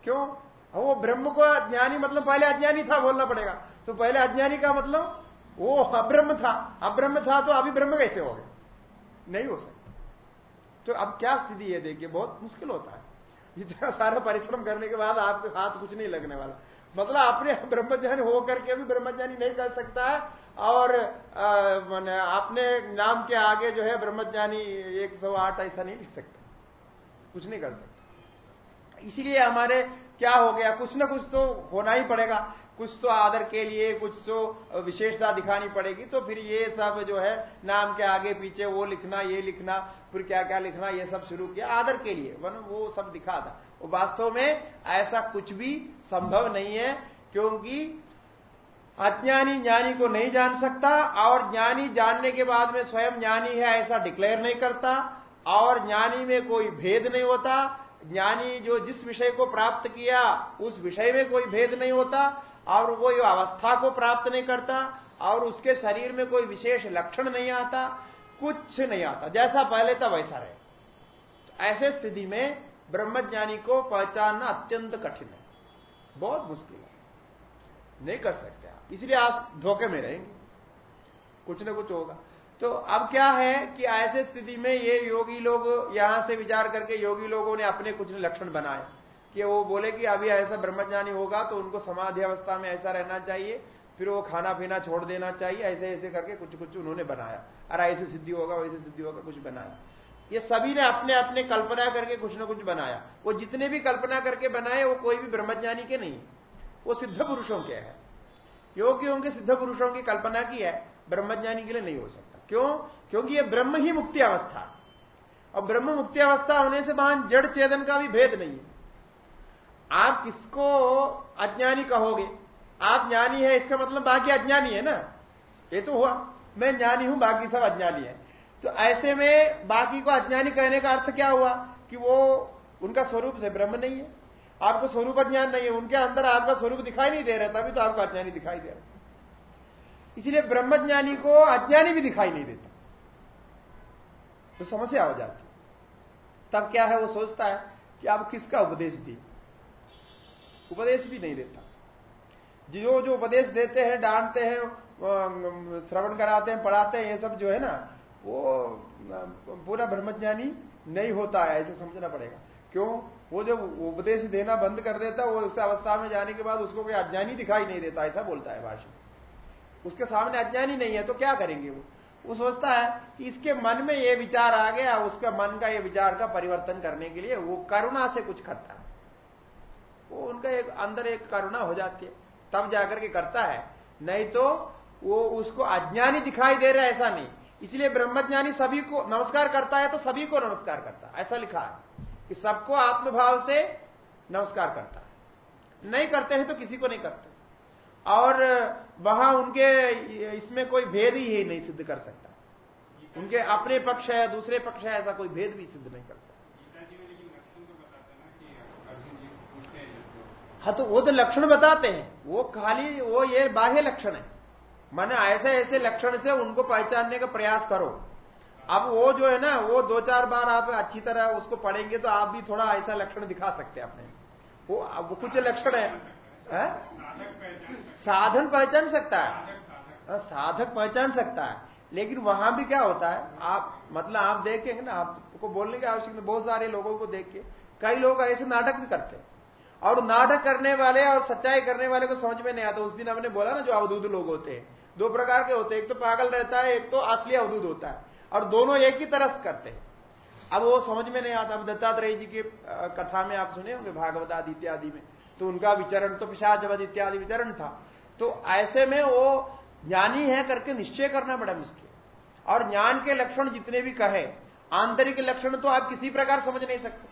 Speaker 1: क्यों? वो ब्रह्म को ज्ञानी मतलब पहले अज्ञानी था बोलना पड़ेगा। तो पहले अज्ञानी का मतलब वो अब्रह्म था। अब्रह्म था तो अभी ब्रह्म कैसे हो गए नहीं हो सकता। तो अब क्या स्थिति है, देखिए, बहुत मुश्किल होता है। इतना सारा परिश्रम करने के बाद आपके हाथ कुछ नहीं लगने वाला। मतलब अपने ब्रह्मज्ञानी होकर के भी ब्रह्मज्ञानी नहीं कर सकता है। और मैंने अपने नाम के आगे जो है ब्रह्मज्ञानी एक सौ आठ ऐसा नहीं लिख सकता। कुछ नहीं कर सकता। इसीलिए हमारे क्या हो गया? कुछ ना कुछ तो होना ही पड़ेगा। कुछ तो आदर के लिए, कुछ तो विशेषता दिखानी पड़ेगी। तो फिर ये सब जो है, नाम के आगे पीछे वो लिखना, ये लिखना, फिर क्या क्या लिखना, ये सब शुरू किया आदर के लिए। वन वो सब दिखा था। वास्तव में ऐसा कुछ भी संभव नहीं है, क्योंकि अज्ञानी ज्ञानी को नहीं जान सकता और ज्ञानी जानने के बाद में स्वयं ज्ञानी है, ऐसा डिक्लेयर नहीं करता और ज्ञानी में कोई भेद नहीं होता। ज्ञानी जो जिस विषय को प्राप्त किया, उस विषय में कोई भेद नहीं होता और वो अवस्था को प्राप्त नहीं करता और उसके शरीर में कोई विशेष लक्षण नहीं आता, कुछ नहीं आता। जैसा पहले था वैसा रहे। तो ऐसे स्थिति में ब्रह्मज्ञानी को पहचानना अत्यंत कठिन है। बहुत मुश्किल है। नहीं कर सकते। इसलिए आप धोखे में रहेंगे। कुछ ना कुछ होगा। तो अब क्या है कि ऐसे स्थिति में ये योगी लोग यहाँ से विचार करके योगी लोगों ने अपने कुछ लक्षण बनाए कि वो बोले कि अभी ऐसा ब्रह्मज्ञानी होगा तो उनको समाधि अवस्था में ऐसा रहना चाहिए, फिर वो खाना पीना छोड़ देना चाहिए, ऐसे ऐसे करके कुछ कुछ उन्होंने बनाया। अरे ऐसे सिद्धि होगा, वैसे सिद्धि होगा, कुछ बनाया। ये सभी ने अपने अपने कल्पना करके कुछ ना कुछ बनाया। वो जितने भी कल्पना करके बनाए, वो कोई भी ब्रह्मज्ञानी के नहीं। वो सिद्ध पुरुषों के है। योगियों के सिद्ध पुरुषों की कल्पना की है, ब्रह्मज्ञानी के लिए नहीं हो सकता। क्यों? क्योंकि ये ब्रह्म ही मुक्ति अवस्था। और ब्रह्म मुक्ति अवस्था होने से वहाँ जड़ चेतन का भी भेद नहीं है। आप किसको अज्ञानी कहोगे? आप ज्ञानी है, इसका मतलब बाकी अज्ञानी है ना? ये तो हुआ। मैं ज्ञानी हूँ, बाकी सब अज्ञानी है। तो ऐसे में बाकी को अज्ञानी कहने का अर्थ क्या हुआ? कि वो, उनका स्वरूप से ब्रह्म नहीं है। आपको स्वरूप अज्ञान नहीं है, उनके अंदर आपका स्वरूप दिखाई नहीं दे रहा, तभी तो आपको अज्ञानी दिखाई दे रहा इसलिए ब्रह्मज्ञानी को अज्ञानी भी दिखाई नहीं देता। तो समस्या हो जाती तब क्या है, वो सोचता है कि आप किसका उपदेश दिए उपदेश भी नहीं देता। जो जो उपदेश देते हैं, डांटते हैं श्रवण कराते हैं, पढ़ाते हैं, ये सब जो है ना, वो पूरा ब्रह्मज्ञानी नहीं होता है, ऐसे समझना पड़ेगा। क्यों? वो जब उपदेश देना बंद कर देता वो उस अवस्था में जाने के बाद उसको कोई अज्ञानी दिखाई नहीं देता, ऐसा बोलता है भाषण उसके सामने अज्ञानी नहीं है तो क्या करेंगे वो? वो सोचता है कि इसके मन में ये विचार आ गया, उसका मन का ये विचार का परिवर्तन करने के लिए वो करुणा से कुछ करता है। वो उनका एक, अंदर एक करुणा हो जाती है, तब जाकर के करता है। नहीं तो वो उसको अज्ञानी दिखाई दे रहा है, ऐसा नहीं। इसलिए ब्रह्मज्ञानी सभी को नमस्कार करता है तो सभी को नमस्कार करता है, ऐसा लिखा है। कि सबको आत्मभाव से नमस्कार करता है। नहीं करते हैं तो किसी को नहीं करते। और वहाँ उनके इसमें कोई भेद ही नहीं सिद्ध कर सकता। उनके अपने पक्ष है दूसरे पक्ष है, ऐसा कोई भेद भी सिद्ध नहीं कर सकता। हाँ तो वो तो लक्षण बताते हैं। वो खाली वो ये बाह्य लक्षण है। माने ऐसे ऐसे लक्षण से उनको पहचानने का प्रयास करो। अब वो जो है ना वो दो चार बार आप अच्छी तरह उसको पढ़ेंगे तो आप भी थोड़ा ऐसा लक्षण दिखा सकते हैं अपने। वो, वो कुछ लक्षण है, है? साधन पहचान सकता है। हाँ, साधक पहचान सकता है। लेकिन वहाँ भी क्या होता है आप मतलब आप देखेंगे ना आपको बोलने की आवश्यकता बहुत सारे लोगों को देख के। कई लोग ऐसे नाटक भी करते हैं। और नाटक करने वाले और सच्चाई करने वाले को समझ में नहीं आता। उस दिन हमने बोला ना जो अवधूत लोग होते हैं। दो प्रकार के होते हैं। एक तो पागल रहता है एक तो असली अवधूत होता है। और दोनों एक ही तरफ़ करते हैं। अब वो समझ में नहीं आता। अब दत्तात्रेय जी की कथा में आप सुने होंगे, भागवत आदि इत्यादि में। तो उनका विचरण तो पिशाचवध इत्यादि विचरण था। तो ऐसे में वो ज्ञानी है करके निश्चय करना बड़ा मुश्किल। और ज्ञान के लक्षण जितने भी कहे, आंतरिक लक्षण तो आप किसी प्रकार समझ नहीं सकते।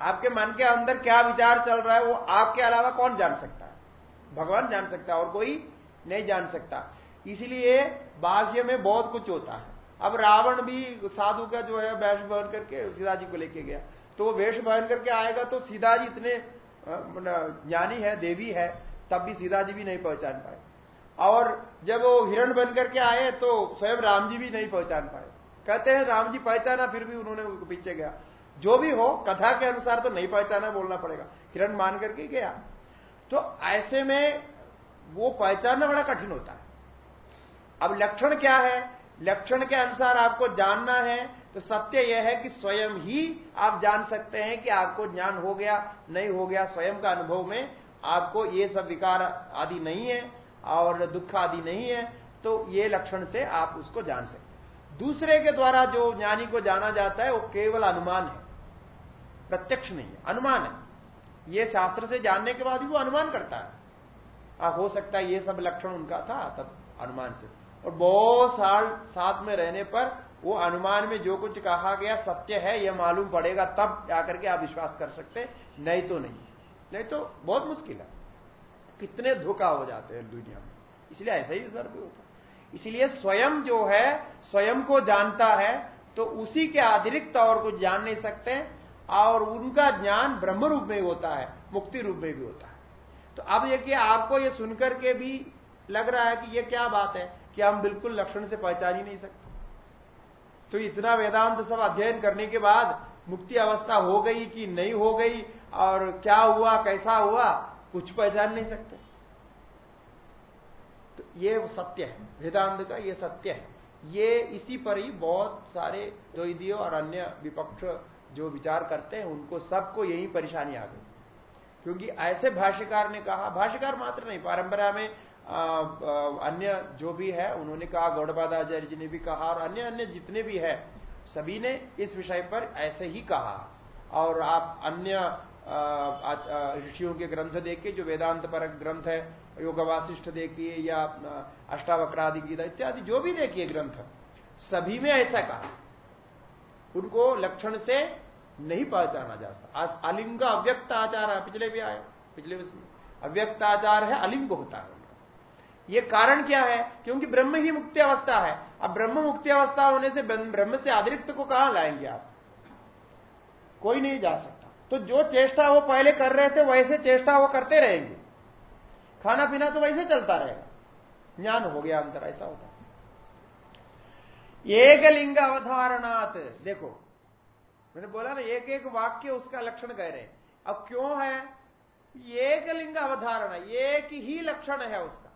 Speaker 1: आपके मन के अंदर क्या विचार चल रहा है, वो आपके अलावा कौन जान सकता है? भगवान जान सकता है और कोई नहीं जान सकता। इसलिए बाह्य में बहुत कुछ होता है। अब रावण भी साधु का जो है वेश बहन करके सीधा जी को लेके गया। तो वो वेश बहन करके आएगा तो सीधा जी इतने ज्ञानी है, देवी है, तब भी सीधा जी भी नहीं पहचान पाए। और जब वो हिरण बन करके आए तो स्वयं राम जी भी नहीं पहचान पाए। कहते हैं, राम जी पहचाना, फिर भी उन्होंने पीछे गया। जो भी हो, कथा के अनुसार तो नहीं पहचाना बोलना पड़ेगा। हिरण मान करके गया। तो ऐसे में वो पहचानना बड़ा कठिन होता है। अब लक्षण क्या है? लक्षण के अनुसार आपको जानना है तो सत्य यह है कि स्वयं ही आप जान सकते हैं कि आपको ज्ञान हो गया नहीं हो गया स्वयं का अनुभव में आपको ये सब विकार आदि नहीं है और दुख आदि नहीं है तो ये लक्षण से आप उसको जान सकते दूसरे के द्वारा जो ज्ञानी को जाना जाता है वो केवल अनुमान है प्रत्यक्ष नहीं है अनुमान है। ये शास्त्र से जानने के बाद ही वो अनुमान करता है। आ, हो सकता है ये सब लक्षण उनका था तब अनुमान से। और बहुत साल साथ में रहने पर वो अनुमान में जो कुछ कहा गया सत्य है, यह मालूम पड़ेगा, तब जाकर के आप विश्वास कर सकते नहीं तो नहीं। नहीं तो बहुत मुश्किल है। कितने धोखा हो जाते हैं दुनिया में। इसलिए ऐसा ही सर भी होता इसलिए स्वयं जो है, स्वयं को जानता है तो उसी के अतिरिक्त और कुछ जान नहीं सकते और उनका ज्ञान ब्रह्म रूप में होता है, मुक्ति रूप में भी होता है। तो अब कि आपको ये सुनकर के भी लग रहा है कि ये क्या बात है। कि हम बिल्कुल लक्षण से पहचान ही नहीं सकते। तो इतना वेदांत सब अध्ययन करने के बाद मुक्ति अवस्था हो गई कि नहीं हो गई और क्या हुआ, कैसा हुआ, कुछ पहचान नहीं सकते। तो ये सत्य है, वेदांत का ये सत्य है। ये इसी पर ही बहुत सारे द्वैदियों और अन्य विपक्ष जो विचार करते हैं, उनको सबको यही परेशानी आ गई। क्योंकि ऐसे भाष्यकार ने कहा, भाष्यकार मात्र नहीं, परंपरा में अन्य जो भी है, उन्होंने कहा, गौड़पादाचार्य जी ने भी कहा, और अन्य अन्य जितने भी है, सभी ने इस विषय पर ऐसे ही कहा। और आप अन्य ऋषियों के ग्रंथ देखिए, जो वेदांत पर ग्रंथ है योग वासिष्ठ देखिए, या अष्टावक्रादि गीता इत्यादि, जो भी देखिए ग्रंथ, सभी में ऐसा कहा। उनको लक्षण से नहीं पहचाना जा सकता। अलिंग अव्यक्त आचार है पिछले भी आए, पिछले अव्यक्त आचार है, अलिंग होता है। ये कारण क्या है? क्योंकि ब्रह्म ही मुक्ति अवस्था है। अब ब्रह्म मुक्ति अवस्था होने से ब्रह्म से अतिरिक्त को कहाँ लाएँगे आप? कोई नहीं जा सकता। तो जो चेष्टा वो पहले कर रहे थे, वैसे चेष्टा वो करते रहेंगे। खाना पीना तो वैसे चलता रहेगा। ज्ञान हो गया अंतर, ऐसा होता एक लिंग अवधारणात, देखो, मैंने बोला ना एक एक वाक्य उसका लक्षण कह रहे हैं। अब क्यों है? एक लिंग अवधारणा, एक ही लक्षण है उसका।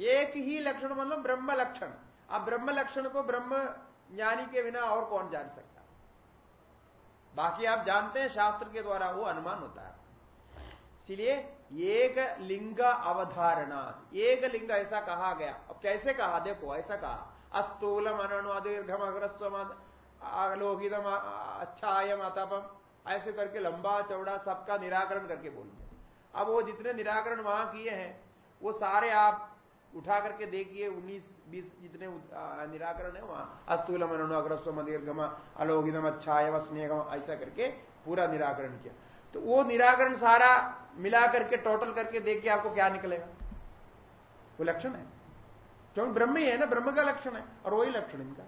Speaker 1: एक ही लक्षण मतलब ब्रह्म लक्षण। अब ब्रह्म लक्षण को ब्रह्म ज्ञानी के बिना और कौन जान सकता? बाकी आप जानते हैं शास्त्र के द्वारा वो अनुमान होता है। इसलिए एक लिंग अवधारणा, एक लिंग ऐसा कहा गया। अब कैसे कहा? देखो, ऐसा कहा। अस्तूलम अनणुदीर्घम अग्रस्वम, आलोकितम, अच्छायम, अतपम। ऐसे करके लंबा, चौड़ा सबका निराकरण करके बोलते अब वो जितने निराकरण वहाँ किए हैं, वो सारे आप उठा करके देखिए, उन्नीस, बीस जितने निराकरण है वहाँ। अस्तूल मनोनो अग्रस्व अलोगितम अच्छा स्नेहम ऐसा करके पूरा निराकरण किया। तो वो निराकरण सारा मिला करके टोटल करके देखिए आपको क्या निकलेगा। वो लक्षण है। क्योंकि ब्रह्म ही है ना, ब्रह्म का लक्षण है, और वही लक्षण इनका।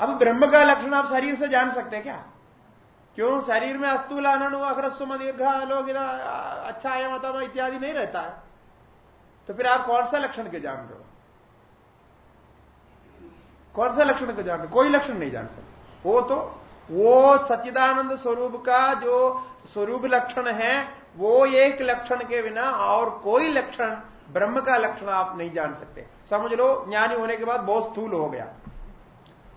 Speaker 1: अब ब्रह्म का लक्षण आप शरीर से जान सकते हैं क्या? क्यों? शरीर में अस्तूल अनु अग्रस्व दीर्घ लोग अच्छा है इत्यादि नहीं रहता है। तो फिर आप कौन सा लक्षण के जान रहे हो? कौन सा लक्षण के जान रहे कोई लक्षण नहीं जान सकते। वो तो वो सचिदानंद स्वरूप का जो स्वरूप लक्षण है, वो एक लक्षण के बिना और कोई लक्षण, ब्रह्म का लक्षण आप नहीं जान सकते। समझ लो, ज्ञानी होने के बाद बहुत स्थूल हो गया।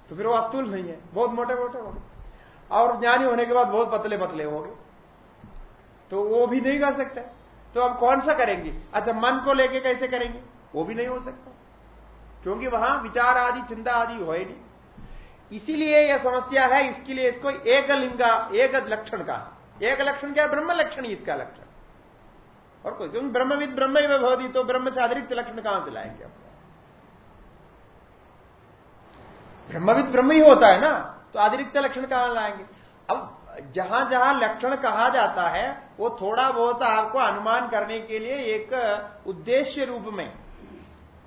Speaker 1: तो फिर वो अस्थूल नहीं है, बहुत मोटे मोटे हो गए। और ज्ञानी होने के बाद बहुत पतले पतले हो गए। तो वो भी नहीं कर सकते। तो अब कौन सा करेंगे? अच्छा मन को लेके कैसे करेंगे? वो भी नहीं हो सकता। क्योंकि वहाँ विचार आदि, चिंता आदि हो नहीं। इसीलिए यह समस्या है, इसके लिए इसको एक लिंगा एक लक्षण का एक लक्षण क्या? ब्रह्म लक्षण ही इसका लक्षण। और कोई, क्योंकि ब्रह्मविद ब्रह्म भवती तो ब्रह्म से अतिरिक्त लक्षण कहाँ से लाएँगे आप ब्रह्मविद ब्रह्म ही होता है ना तो अतिरिक्त लक्षण कहाँ लाएँगे? अब जहाँ जहाँ लक्षण कहा जाता है वो थोड़ा बहुत आपको अनुमान करने के लिए एक उद्देश्य रूप में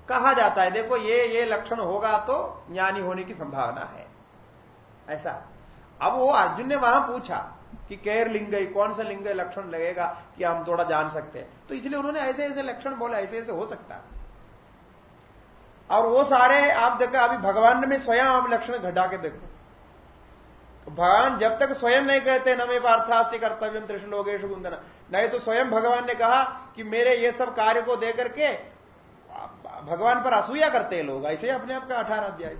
Speaker 1: कहा जाता है। देखो, ये ये लक्षण होगा तो ज्ञानी होने की संभावना है। ऐसा। अब वो अर्जुन ने वहाँ पूछा कि कैर लिंग, कौन सा लिंग लक्षण लगेगा कि हम थोड़ा जान सकते हैं? तो इसलिए उन्होंने ऐसे ऐसे लक्षण बोला, ऐसे ऐसे हो सकता। है और वो सारे, आप देखो, अभी भगवान में स्वयं आप लक्षण घटा के देखो। तो भगवान जब तक स्वयं नहीं कहते न मे पार्थास्ति कर्तव्य त्रिश लोगेश गुंदना नहीं तो स्वयं भगवान ने कहा कि मेरे ये सब कार्य को दे करके भगवान पर असूया करते हैं लोग ऐसे ही अपने आप का अठारह अध्याय।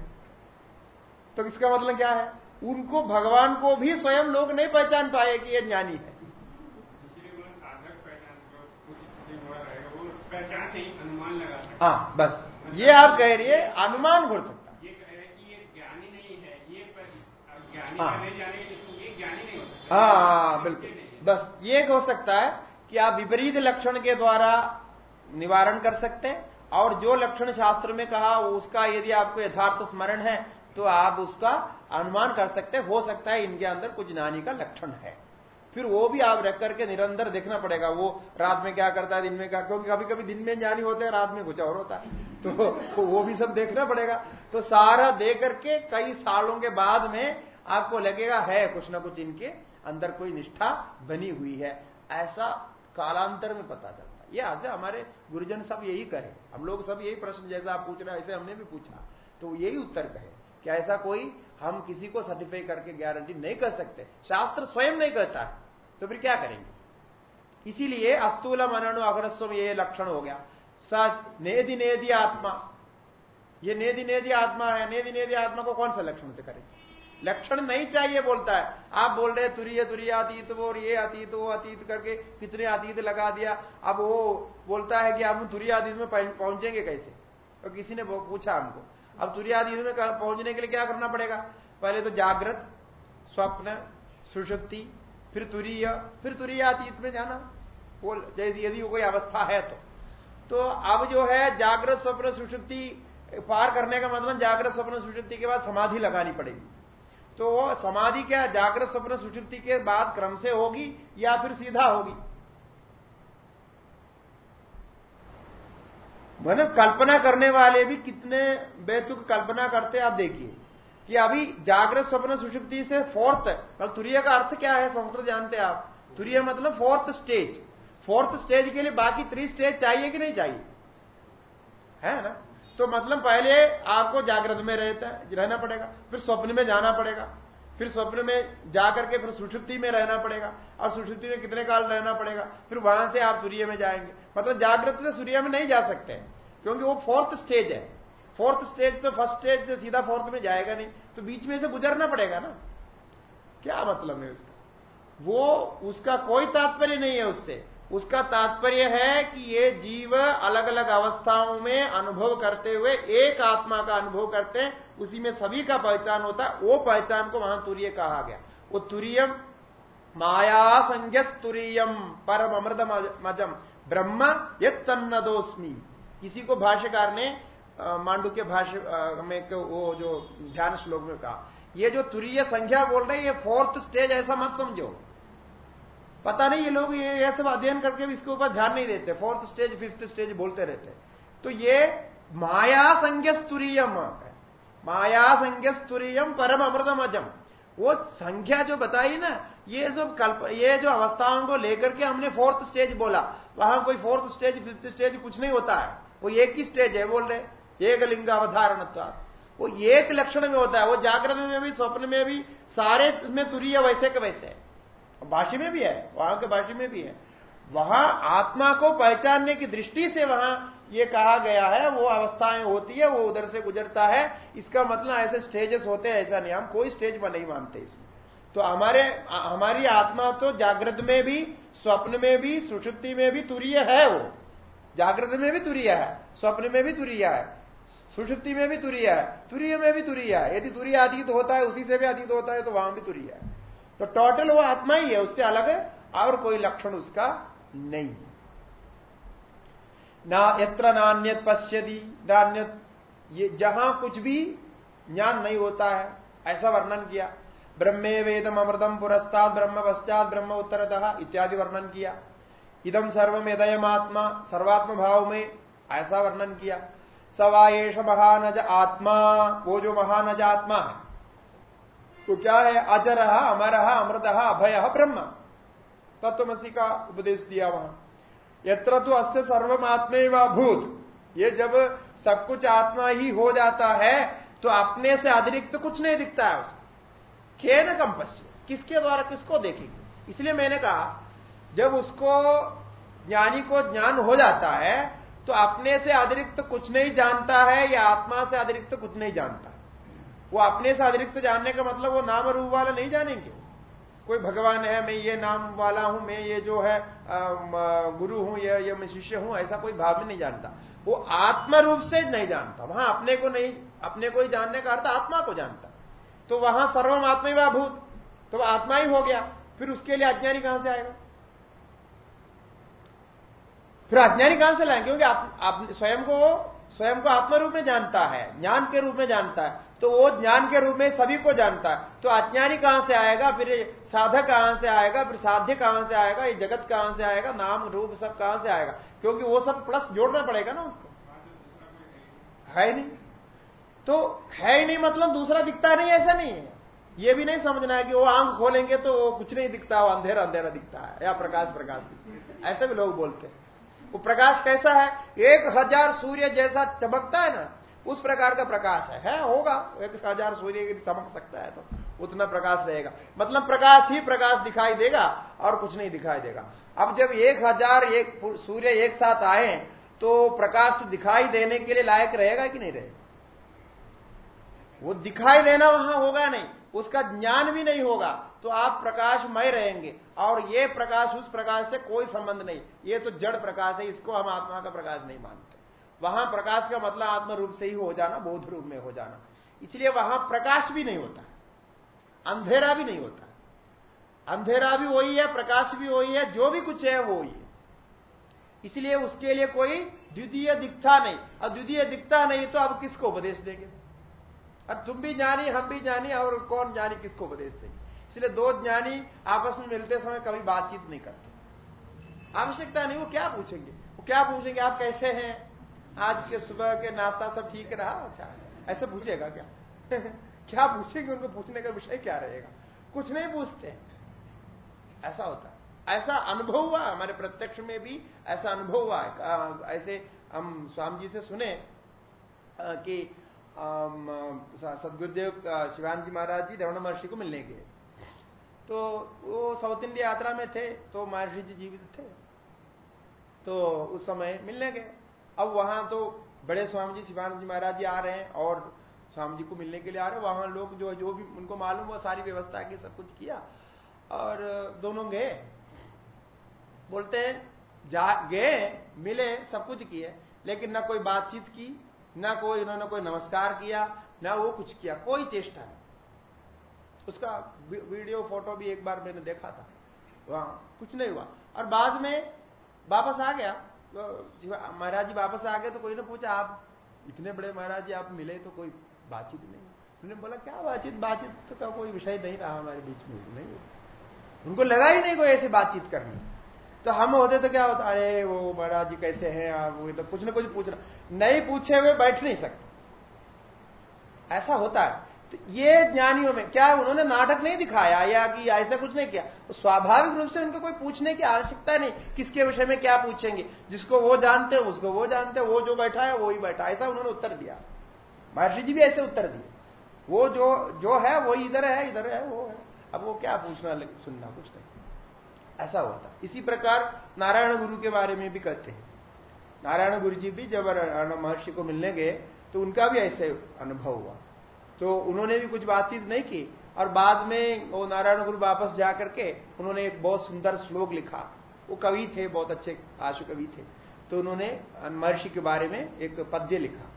Speaker 1: तो इसका मतलब क्या है? उनको भगवान को भी स्वयं लोग नहीं पहचान पाए कि ये ज्ञानी है। हाँ बस। ये आप कह रही है अनुमान हो सकता हाँ। हाँ बिल्कुल। बस ये हो सकता है कि आप विपरीत लक्षण के द्वारा निवारण कर सकते हैं और जो लक्षण शास्त्र में कहा उसका यदि आपको यथार्थ स्मरण है तो आप उसका अनुमान कर सकते हैं। हो सकता है इनके अंदर कुछ नानी का लक्षण है। फिर वो भी आप रख करके निरंतर देखना पड़ेगा वो रात में क्या करता है दिन में क्या क्योंकि कभी कभी दिन में ज्ञानी होते हैं रात में कुछ और होता है। तो वो भी सब देखना पड़ेगा। तो सारा दे करके कई सालों के बाद में आपको लगेगा, है कुछ ना कुछ इनके अंदर कोई निष्ठा बनी हुई है। ऐसा कालांतर में पता चलता है। ये आज हमारे गुरुजन सब यही कहे हम लोग सब यही प्रश्न जैसा आप पूछ रहे हैं, ऐसे हमने भी पूछा। तो यही उत्तर कहे कि ऐसा कोई हम किसी को सर्टिफाई करके गारंटी नहीं कर सकते। शास्त्र स्वयं नहीं कहता तो फिर क्या करेंगे? इसीलिए अस्तूल मननु अग्रस्व ये लक्षण हो गया। नेदि नेदि आत्मा। ये नेदि नेदि आत्मा है, नेदि नेदि आत्मा को कौन सा लक्षण से करेंगे? लक्षण नहीं चाहिए बोलता है। आप बोल रहे तुरीय तुरीय अतीत वो ये अतीत, वो अतीत करके कितने अतीत लगा दिया। अब वो बोलता है कि हम तुरीय अतीत में पहुँचेंगे कैसे? और तो किसी ने पूछा हमको। अब तुरियादि में पहुँचने के लिए क्या करना पड़ेगा? पहले तो जागृत, स्वप्न, सुषुप्ति, फिर तुरीय फिर तुरीयातीत में जाना। वो यदि कोई अवस्था है तो। तो अब जो है, जागृत, स्वप्न, सुषुप्ति पार करने का मतलब जागृत, स्वप्न, सुषुप्ति के बाद समाधि लगानी पड़ेगी। तो समाधि क्या जागृत स्वप्न सुषुप्ति के बाद क्रम से होगी या फिर सीधा होगी? मतलब कल्पना करने वाले भी कितने बेतुक कल्पना करते आप देखिए, कि अभी जागृत स्वप्न सुषुप्ति से फोर्थ कल तुरीय का अर्थ क्या है? संस्कृत जानते हैं आप। तुरीय मतलब फोर्थ स्टेज। फोर्थ स्टेज के लिए बाकी थ्री स्टेज चाहिए कि नहीं चाहिए? है ना? तो मतलब पहले आपको जागृत में रहता है रहना पड़ेगा, फिर स्वप्न में जाना पड़ेगा, फिर स्वप्न में जाकर के फिर सुषुप्ति में रहना पड़ेगा और सुषुप्ति में कितने काल रहना पड़ेगा, फिर वहाँ से आप सूर्य में जाएँगे। मतलब जागृत से सूर्य में नहीं जा सकते, क्योंकि वो फोर्थ स्टेज है। फोर्थ स्टेज तो फ़र्स्ट स्टेज से सीधा फोर्थ में जाएगा नहीं तो बीच में से गुजरना पड़ेगा ना। क्या मतलब है उसका? वो, उसका कोई तात्पर्य नहीं है उससे। उसका तात्पर्य है कि ये जीव अलग अलग अवस्थाओं में अनुभव करते हुए, एक आत्मा का अनुभव करते हैं, उसी में सभी का पहचान होता है। वो पहचान को वहाँ तुरीय कहा गया। वो तुरीयम, माया संज्ञस्तुरीयम, परम अमृत मजम ब्रह्म यन्नदोस्मी किसी को भाष्यकार ने मांडू के भाष्य में वो जो ध्यान श्लोक में कहा, ये जो तुरीय संख्या बोल रहे ये फोर्थ स्टेज ऐसा मत समझो। पता नहीं ये लोग ये, ये सब अध्ययन करके भी इसके ऊपर ध्यान नहीं देते। फोर्थ स्टेज फिफ्थ स्टेज बोलते रहते तो ये माया संज्ञ संज्ञस्तुरीयम माया संज्ञस्तुरीयम परम अमृतम अजम वो संख्या जो बताई ना ये सब कल्प ये जो अवस्थाओं को लेकर के हमने फोर्थ स्टेज बोला। वहाँ कोई फोर्थ स्टेज फिफ्थ स्टेज कुछ नहीं होता है। वो एक ही स्टेज है बोल रहे एक लिंग अवधारण वो एक लक्षण में होता है। वो जागरण में भी स्वप्न में भी सारे में तुरीय वैसे के वैसे। है भाषी में भी है, वहाँ के भाषी में भी है। वहाँ आत्मा को पहचानने की दृष्टि से वहाँ ये कहा गया है, वो अवस्थाएँ होती है, वो उधर से गुजरता है। इसका मतलब ऐसे स्टेजेस होते हैं, ऐसा नहीं, हम कोई स्टेज पर नहीं मानते इसमें। तो हमारे, हमारी आत्मा तो जागृत में भी, स्वप्न में भी सुषुप्ति में भी तुरीय है वो। जागृत में भी तुरीय है, स्वप्न में भी तुरीय है सुषुप्ति में भी तुरीय है, तुरीय में भी तुरीय है। यदि तुरीय अतीत होता है, उसी से भी अतीत होता है तो वहाँ भी तुरीय है। तो टोटल वो आत्मा ही है, उससे अलग है, और कोई लक्षण उसका नहीं है। ना यत्र नान्यत पश्यति, नान्यत, ये जहाँ कुछ भी ज्ञान नहीं होता है, ऐसा वर्णन किया। ब्रह्मे वेदम अमृतम पुरस्ताद ब्रह्म पश्चात, ब्रह्म उत्तरतः इत्यादि वर्णन किया। इदम सर्वम आत्मा सर्वात्म भाव में ऐसा वर्णन किया। सवाएश महानज आत्मा, वो जो महानज आत्मा है तो क्या है? अजर, अमर, अमृत, अभय, ब्रह्म। तत्वमसी का उपदेश दिया वहाँ। यत्र तो अस्य सर्वम आत्मे भूत ये जब सब कुछ आत्मा ही हो जाता है तो अपने से अतिरिक्त तो कुछ नहीं दिखता है उसको। खे न कम किसके द्वारा किसको देखेंगे? इसलिए मैंने कहा, जब उसको ज्ञानी को ज्ञान हो जाता है तो अपने से अतिरिक्त तो कुछ नहीं जानता है या आत्मा से अतिरिक्त तो कुछ नहीं जानता। वो अपने से अतिरिक्त जानने का मतलब वो नाम रूप वाला नहीं जानेंगे। कोई भगवान है मैं ये नाम वाला हूँ मैं ये जो है गुरु हूँ या ये मैं शिष्य हूँ ऐसा कोई भाव में नहीं जानता। वो आत्मा रूप से नहीं जानता। वहाँ अपने को नहीं अपने को ही जानने का अर्थ आत्मा को जानता। तो वहाँ सर्वम आत्मा भूत। तो आत्मा ही हो गया। फिर उसके लिए अज्ञानी कहाँ से आएगा? फिर अज्ञानी कहाँ से लाएँगे? क्योंकि आप, आप स्वयं को स्वयं को आत्म रूप में जानता है, ज्ञान के रूप में जानता है। तो वो ज्ञान के रूप में सभी को जानता है। तो अज्ञानी कहाँ से आएगा, फिर साधक कहाँ से आएगा, फिर साध्य कहाँ से आएगा, ये जगत कहाँ से आएगा, नाम, रूप सब कहाँ से आएगा? क्योंकि वो सब प्लस जोड़ना पड़ेगा ना उसको। है नहीं। तो है नहीं मतलब दूसरा दिखता नहीं, ऐसा नहीं है। ये भी नहीं समझना है कि वो आँख खोलेंगे तो वो कुछ नहीं दिखता, वो अंधेरा अंधेरा दिखता है, या प्रकाश प्रकाश दिखता ऐसे भी लोग बोलते हैं। वो प्रकाश कैसा है? एक हज़ार सूर्य जैसा चमकता है ना उस प्रकार का प्रकाश है, है होगा। एक हज़ार सूर्य चमक सकता है तो उतना प्रकाश रहेगा। मतलब प्रकाश ही प्रकाश दिखाई देगा और कुछ नहीं दिखाई देगा। अब जब एक हज़ार एक सूर्य एक साथ आए तो प्रकाश दिखाई देने के लिए लायक रहेगा कि नहीं रहेगा? वो दिखाई देना वहाँ होगा नहीं। उसका ज्ञान भी नहीं होगा। तो आप प्रकाशमय रहेंगे। और ये प्रकाश उस प्रकाश से कोई संबंध नहीं। ये तो जड़ प्रकाश है, इसको हम आत्मा का प्रकाश नहीं मानते। वहाँ प्रकाश का मतलब आत्म रूप से ही हो जाना, बोध रूप में हो जाना। इसलिए वहाँ प्रकाश भी नहीं होता। अंधेरा भी नहीं होता। अंधेरा भी वही है, प्रकाश भी वही है, जो भी कुछ है वो ही है। इसलिए उसके लिए कोई द्वितीय दिखता नहीं। और द्वितीय दिखता नहीं तो अब किसको उपदेश देंगे? और तुम भी जानी हम भी जानी और कौन जानी किसको उपदेश देंगे? इसलिए दो ज्ञानी आपस में मिलते समय कभी बातचीत नहीं करते। आवश्यकता नहीं, वो क्या पूछेंगे? वो क्या पूछेंगे? आप कैसे हैं? आज के सुबह के नाश्ता सब ठीक रहा? अच्छा ऐसे पूछेगा क्या? क्या पूछेंगे उनको? पूछने का विषय क्या रहेगा? कुछ नहीं पूछते। ऐसा होता ऐसा अनुभव हुआ हमारे प्रत्यक्ष में भी, ऐसा अनुभव हुआ। ऐसे हम स्वामी जी से सुने कि सदगुरुदेव शिवान जी महाराज जी, रमण महर्षि को मिलने गए। तो वो साउथ इंडिया यात्रा में थे तो महर्षि जी जीवित थे। तो उस समय मिलने गए। अब वहाँ तो बड़े स्वामी जी, शिवानंद जी महाराज जी आ रहे हैं और स्वामी जी को मिलने के लिए आ रहे हैं। वहाँ लोग जो जो भी उनको मालूम वो सारी व्यवस्था की, सब कुछ किया और दोनों गए। बोलते हैं, जा, गए, मिले, सब कुछ किए, लेकिन ना कोई बातचीत की, ना कोई, उन्होंने कोई नमस्कार किया, ना वो कुछ किया, कोई चेष्टा नहीं। उसका वीडियो, फ़ोटो भी एक बार मैंने देखा था। वहाँ कुछ नहीं हुआ। और बाद में वापस आ गया। महाराज जी वापस आ गए तो कोई ने पूछा, आप इतने बड़े महाराज जी, आप मिले तो कोई बातचीत नहीं। उन्होंने बोला, क्या बातचीत बातचीत का कोई विषय नहीं रहा हमारे बीच में, नहीं उनको लगा ही नहीं कोई ऐसी बातचीत करनी। तो हम होते तो क्या होता, अरे, वो महाराज जी कैसे हैं, आप वो तो कुछ ना कुछ पूछना नहीं पूछे हुए बैठ नहीं सकते। ऐसा होता है। तो ये ज्ञानियों में क्या उन्होंने नाटक नहीं दिखाया या कि ऐसा कुछ नहीं किया? स्वाभाविक रूप से उनको कोई पूछने की आवश्यकता नहीं, किसके विषय में क्या पूछेंगे? जिसको वो जानते हैं, उसको वो जानते हैं, वो जो बैठा है वो ही। बैठा ऐसा उन्होंने उत्तर दिया। महर्षि जी भी ऐसे उत्तर दिए। वो जो जो है, वो इधर है इधर है, वो है। अब वो क्या पूछना सुनना कुछ नहीं। ऐसा होता इसी प्रकार नारायण गुरु के बारे में भी कहते हैं। नारायण गुरु जी भी जब महर्षि को मिलने गए तो उनका भी ऐसे अनुभव हुआ। तो उन्होंने भी कुछ बातचीत नहीं की और बाद में वो नारायण गुरु वापस जाकर के उन्होंने एक बहुत सुंदर श्लोक लिखा। वो कवि थे, बहुत अच्छे आशु कवि थे। तो उन्होंने महर्षि के बारे में एक पद्य लिखा।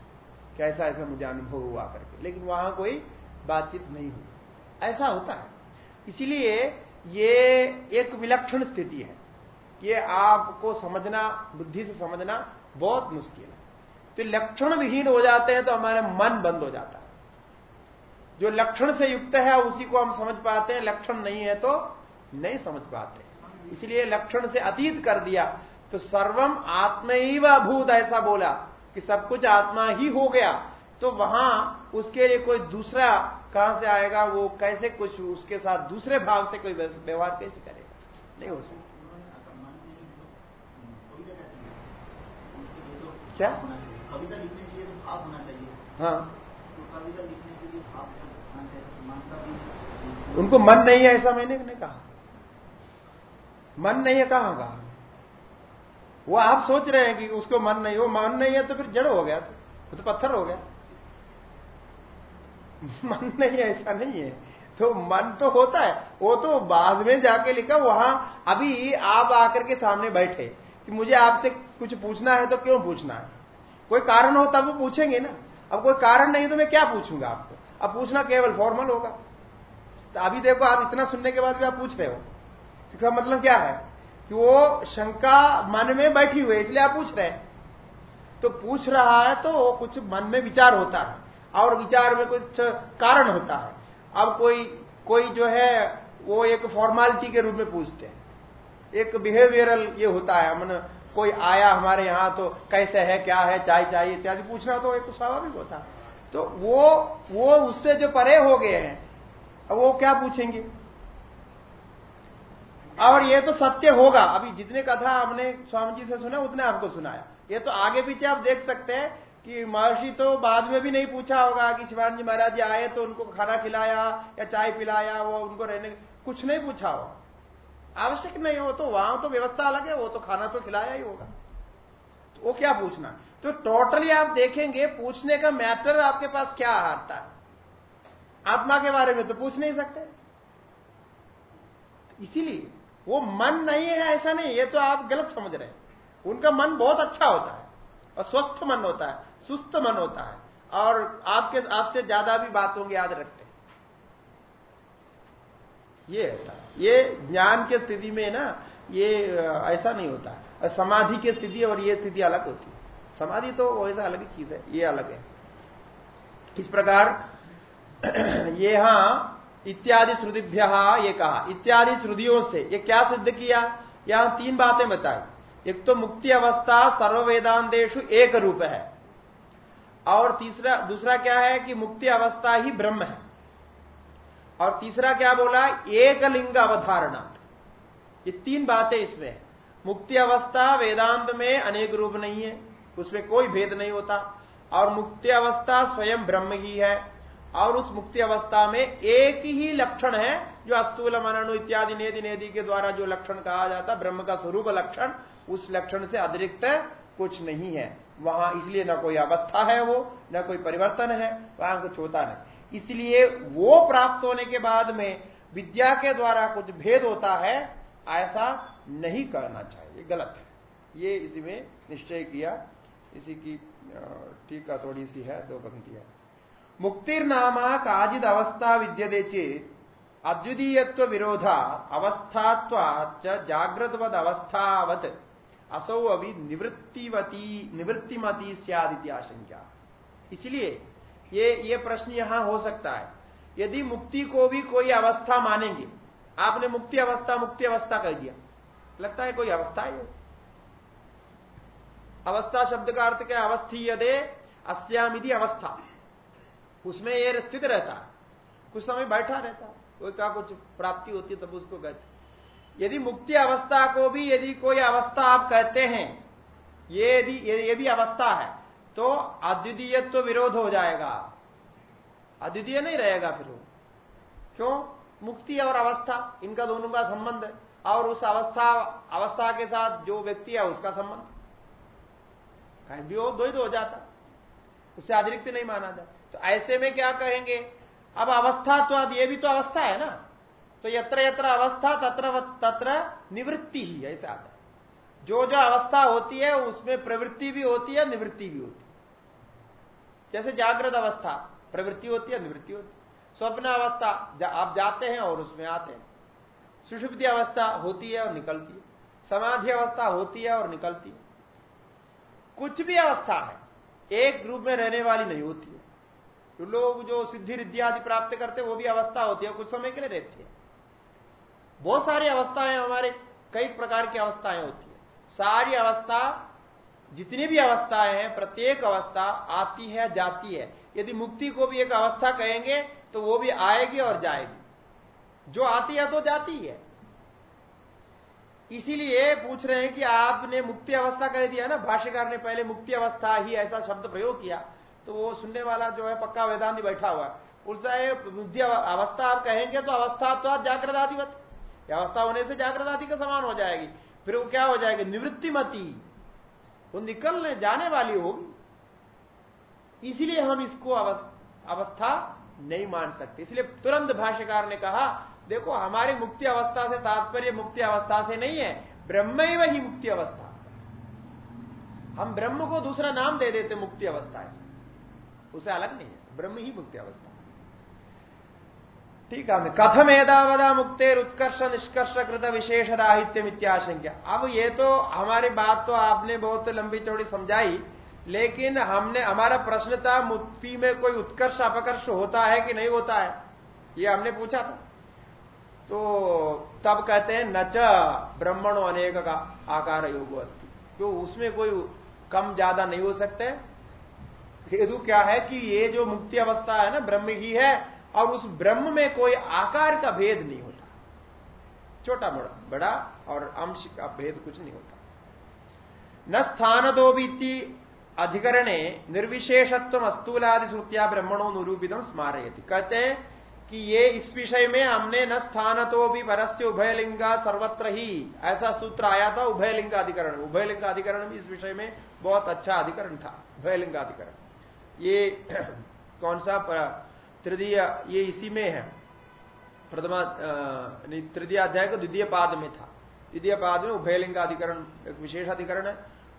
Speaker 1: कैसा ऐसा मुझे अनुभव हुआ करके। लेकिन वहाँ कोई बातचीत नहीं हुई। ऐसा होता है। इसीलिए ये एक विलक्षण स्थिति है। ये आपको समझना, बुद्धि से समझना बहुत मुश्किल है। तो लक्षण विहीन हो जाते हैं तो हमारा मन बंद हो जाता है। जो लक्षण से युक्त है उसी को हम समझ पाते हैं। लक्षण नहीं है तो नहीं समझ पाते। इसलिए लक्षण से अतीत कर दिया तो सर्वम आत्म ही भूत ऐसा बोला कि सब कुछ आत्मा ही हो गया। तो वहाँ उसके लिए कोई दूसरा कहाँ से आएगा वो कैसे कुछ उसके साथ दूसरे भाव से कोई व्यवहार कैसे करेगा? नहीं हो सकता। क्या? कविता लिखने के लिए तो भाव होना चाहिए। हाँ। तो कविता लिखने के लिए भाव उनको मन नहीं है ऐसा मैंने नहीं कहा। मन नहीं है कहा कहा? वो आप सोच रहे हैं कि उसको मन नहीं वो मन नहीं है तो फिर जड़ हो गया तो, तो पत्थर हो गया। मन नहीं है ऐसा नहीं है। तो मन तो होता है। वो तो बाद में जाके लिखा वहाँ अभी आप आकर के सामने बैठे कि मुझे आपसे कुछ पूछना है तो क्यों पूछना है? कोई कारण हो तब वो पूछेंगे ना। अब कोई कारण नहीं तो मैं क्या पूछूँगा आपको? अब पूछना केवल फॉर्मल होगा। तो अभी देखो, आप इतना सुनने के बाद भी आप पूछ रहे हो। इसका मतलब क्या है? कि वो शंका मन में बैठी हुई है, इसलिए आप पूछ रहे हैं। तो पूछ रहा है तो कुछ मन में विचार होता है, और विचार में कुछ कारण होता है। अब कोई कोई जो है, वो एक फॉर्मालिटी के रूप में पूछते हैं। एक बिहेवियरल ये होता है, मन, कोई आया हमारे यहाँ तो कैसे है, क्या है, चाय चाहिए इत्यादि पूछना तो एक स्वाभाविक होता है। तो वो वो उससे जो परे हो गए हैं, अब वो क्या पूछेंगे? और ये तो सत्य होगा। अभी जितने कथा हमने स्वामी जी से सुना, उतने आपको सुनाया। ये तो आगे पीछे आप देख सकते हैं कि महर्षि तो बाद में भी नहीं पूछा होगा कि शिवान जी महाराज जी आए तो उनको खाना खिलाया या चाय पिलाया, वो उनको रहने कुछ नहीं पूछा होगा। आवश्यक नहीं हो तो वहाँ तो व्यवस्था अलग है, वो तो खाना तो खिलाया ही होगा। तो वो क्या पूछना? तो टोटली आप देखेंगे, पूछने का मैटर आपके पास क्या आता है? आत्मा के बारे में तो पूछ नहीं सकते। इसीलिए वो मन नहीं है, ऐसा नहीं, ये तो आप गलत समझ रहे हैं। उनका मन बहुत अच्छा होता है और स्वस्थ मन होता है, सुस्त मन होता है, और आपके, आपसे ज़्यादा भी बातों को याद रखते हैं। ये होता है। ये ज्ञान के स्थिति में ना, ये, ऐसा नहीं होता। समाधि की स्थिति और ये स्थिति अलग होती है। समाधि तो वैसा अलग चीज़ है, ये अलग है। इस प्रकार, ये यहाँ इत्यादि श्रुतिभ्य ये कहा। इत्यादि श्रुतियों से, ये क्या सिद्ध किया? यहाँ तीन बातें बताई। एक तो मुक्ति अवस्था सर्व वेदांतेशु एक रूप है। और तीसरा, दूसरा क्या है कि मुक्ति अवस्था ही ब्रह्म है। और तीसरा क्या बोला? एक लिंग अवधारणा। ये तीन बातें इसमें मुक्ति अवस्था वेदांत में अनेक रूप नहीं है। उसमें कोई भेद नहीं होता। और मुक्ति अवस्था स्वयं ब्रह्म ही है। और उस मुक्ति अवस्था में एक ही लक्षण है, जो अस्तूल मननु इत्यादि नेदि नेदि के द्वारा जो लक्षण कहा जाता, ब्रह्म का स्वरूप लक्षण, उस लक्षण से अतिरिक्त कुछ नहीं है। वहाँ इसलिए न कोई अवस्था है वो, न कोई परिवर्तन है, वहाँ कुछ होता नहीं। इसलिए वो प्राप्त होने के बाद में विद्या के द्वारा कुछ भेद होता है, ऐसा नहीं करना चाहिए। गलत है। ये इसमें निश्चय किया इसी की टीका थोड़ी सी है दो पंक्तियाँ मुक्तिर्नामा काजिद अवस्था विद्यते चेत अद्वितीयत्व विरोधा अवस्थात्वाच जागृतवद अवस्थावत असौ अभी निवृत्तिवती, निवृत्तिमती सियादित्य आशंका। इसलिए ये ये प्रश्न यहाँ हो सकता है। यदि मुक्ति को भी कोई अवस्था मानेंगे, आपने मुक्ति अवस्था मुक्ति अवस्था कह दिया। लगता है कोई अवस्था है? अवस्था शब्द का अर्थ क्या अवस्थी यदे अस्यामिधि अवस्था। उसमें ये स्थित रहता है। कुछ समय बैठा रहता है। कोई का कुछ प्राप्ति होती है तब उसको कहते यदि मुक्ति अवस्था को भी यदि कोई अवस्था आप कहते हैं, ये यदि, ये भी अवस्था है तो अद्वितीय तो विरोध हो जाएगा। अद्वितीय नहीं रहेगा फिर क्यों? मुक्ति और अवस्था, इनका दोनों का संबंध है। और उस अवस्था अवस्था के साथ जो व्यक्ति है उसका संबंध। कहीं भी हो जाता। उससे अतिरिक्त नहीं माना जाता। तो ऐसे में क्या कहेंगे? अब अवस्था तो ये भी तो अवस्था है ना? तो यत्र यत्र अवस्था तत्र तत्र निवृत्ति ही ऐसा आता है। जो जो अवस्था होती है उसमें प्रवृत्ति भी होती है निवृत्ति भी होती है। जैसे जागृत अवस्था प्रवृत्ति होती है निवृत्ति होती है। स्वप्न अवस्था जा, आप जाते हैं और उसमें आते हैं। सुषुप्ति अवस्था होती है और निकलती है। समाधि अवस्था होती है और निकलती है। कुछ भी अवस्था है, एक ग्रुप में रहने वाली नहीं होती है। जो लोग जो सिद्धि, रिद्धि आदि प्राप्त करते वो भी अवस्था होती है, कुछ समय के लिए रहती है। बहुत सारी अवस्थाएँ हमारे, कई प्रकार की अवस्थाएँ होती है। सारी अवस्था, जितनी भी अवस्थाएँ हैं, प्रत्येक अवस्था आती है, जाती है। यदि मुक्ति को भी एक अवस्था कहेंगे तो वो भी आएगी और जाएगी। जो आती है तो जाती है। इसीलिए पूछ रहे हैं कि आपने मुक्ति अवस्था कह दिया ना, भाष्यकार ने पहले मुक्ति अवस्था ही ऐसा शब्द प्रयोग किया तो वो सुनने वाला जो है पक्का वेदांति बैठा हुआ है। उससे बुद्धि अवस्था आप कहेंगे तो अवस्था तो जागृत आदिवत अवस्था होने से जागृत आदि का समान हो जाएगी, फिर वो क्या हो जाएगी? निवृत्ति मती वो निकलने, जाने वाली होगी। इसीलिए हम इसको अवस्था नहीं मान सकते। इसलिए तुरंत भाष्यकार ने कहा देखो, हमारी मुक्ति अवस्था से तात्पर्य मुक्ति अवस्था से नहीं है ब्रह्म ही मुक्ति अवस्था। हम ब्रह्म को दूसरा नाम दे देते मुक्ति अवस्था से। उसे अलग नहीं है, ब्रह्म ही मुक्ति अवस्था। ठीक है कथम एदावदा मुक्तेर उत्कर्ष निष्कर्ष कृत विशेष राहित्य मित्याशंका अब ये तो हमारी बात तो आपने बहुत लंबी चौड़ी समझाई, लेकिन हमने, हमारा प्रश्न था मुक्ति में कोई उत्कर्ष अपकर्ष होता है कि नहीं होता है? ये हमने पूछा था। तो तब कहते हैं नच ब्रह्मणो अनेक का आकार योग अस्थि तो उसमें कोई कम ज़्यादा नहीं हो सकते। हेतु क्या है कि ये जो मुक्ति अवस्था है ना, ब्रह्म ही है, और उस ब्रह्म में कोई आकार का भेद नहीं होता। छोटा बड़ा बड़ा और अंश का भेद कुछ नहीं होता। न स्थान दो बीती अधिकरणे निर्विशेषत्व अस्तूलादि श्रुतिया ब्रह्मणों निरूपितम स्मारयती। कहते हैं कि ये इस विषय में हमने न स्थान तो भी परस्य उभय लिंगा सर्वत्र ही। ऐसा सूत्र आया था उभय लिंगाधिकरण उभय लिंगाधिकरण भी इस विषय में बहुत अच्छा अधिकरण था उभय लिंगाधिकरण ये कौन सा तृतीय, ये इसी में है। प्रथमा तृतीय अध्याय का द्वितीय पाद में था। द्वितीय पाद में उभय लिंगाधिकरण एक विशेष अधिकरण है।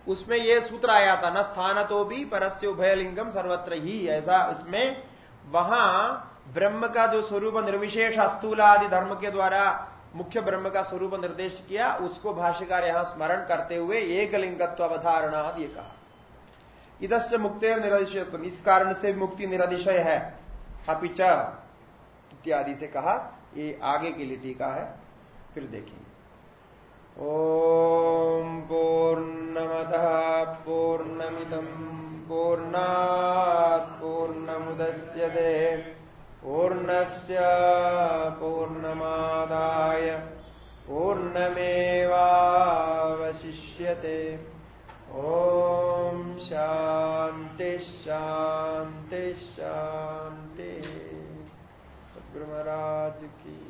Speaker 1: उसमें ये सूत्र आया था, न स्थान तो भी परस्य उभयलिंगम सर्वत्र ही। ऐसा इसमें, वहाँ ब्रह्म का जो स्वरूप निर्विशेष अस्तूल आदि धर्म के द्वारा मुख्य ब्रह्म का स्वरूप निर्देश किया, उसको भाष्यकार यहाँ स्मरण करते हुए एक लिंगत्व अवधारणा ये कहा। इधस्य मुक्ति इस कारण से मुक्ति निरदिशय है। अपिच इत्यादि से कहा। ये आगे की लिटी का है। फिर देखेंगे। ॐ पूर्णमदः पूर्णमिदम् पूर्णात् पूर्णमुदस्यते। पूर्णस्य पूर्णमादाय पूर्णमेवावशिष्यते। ॐ शान्ति शान्ति शान्ति। सद्गुरुमहाराज की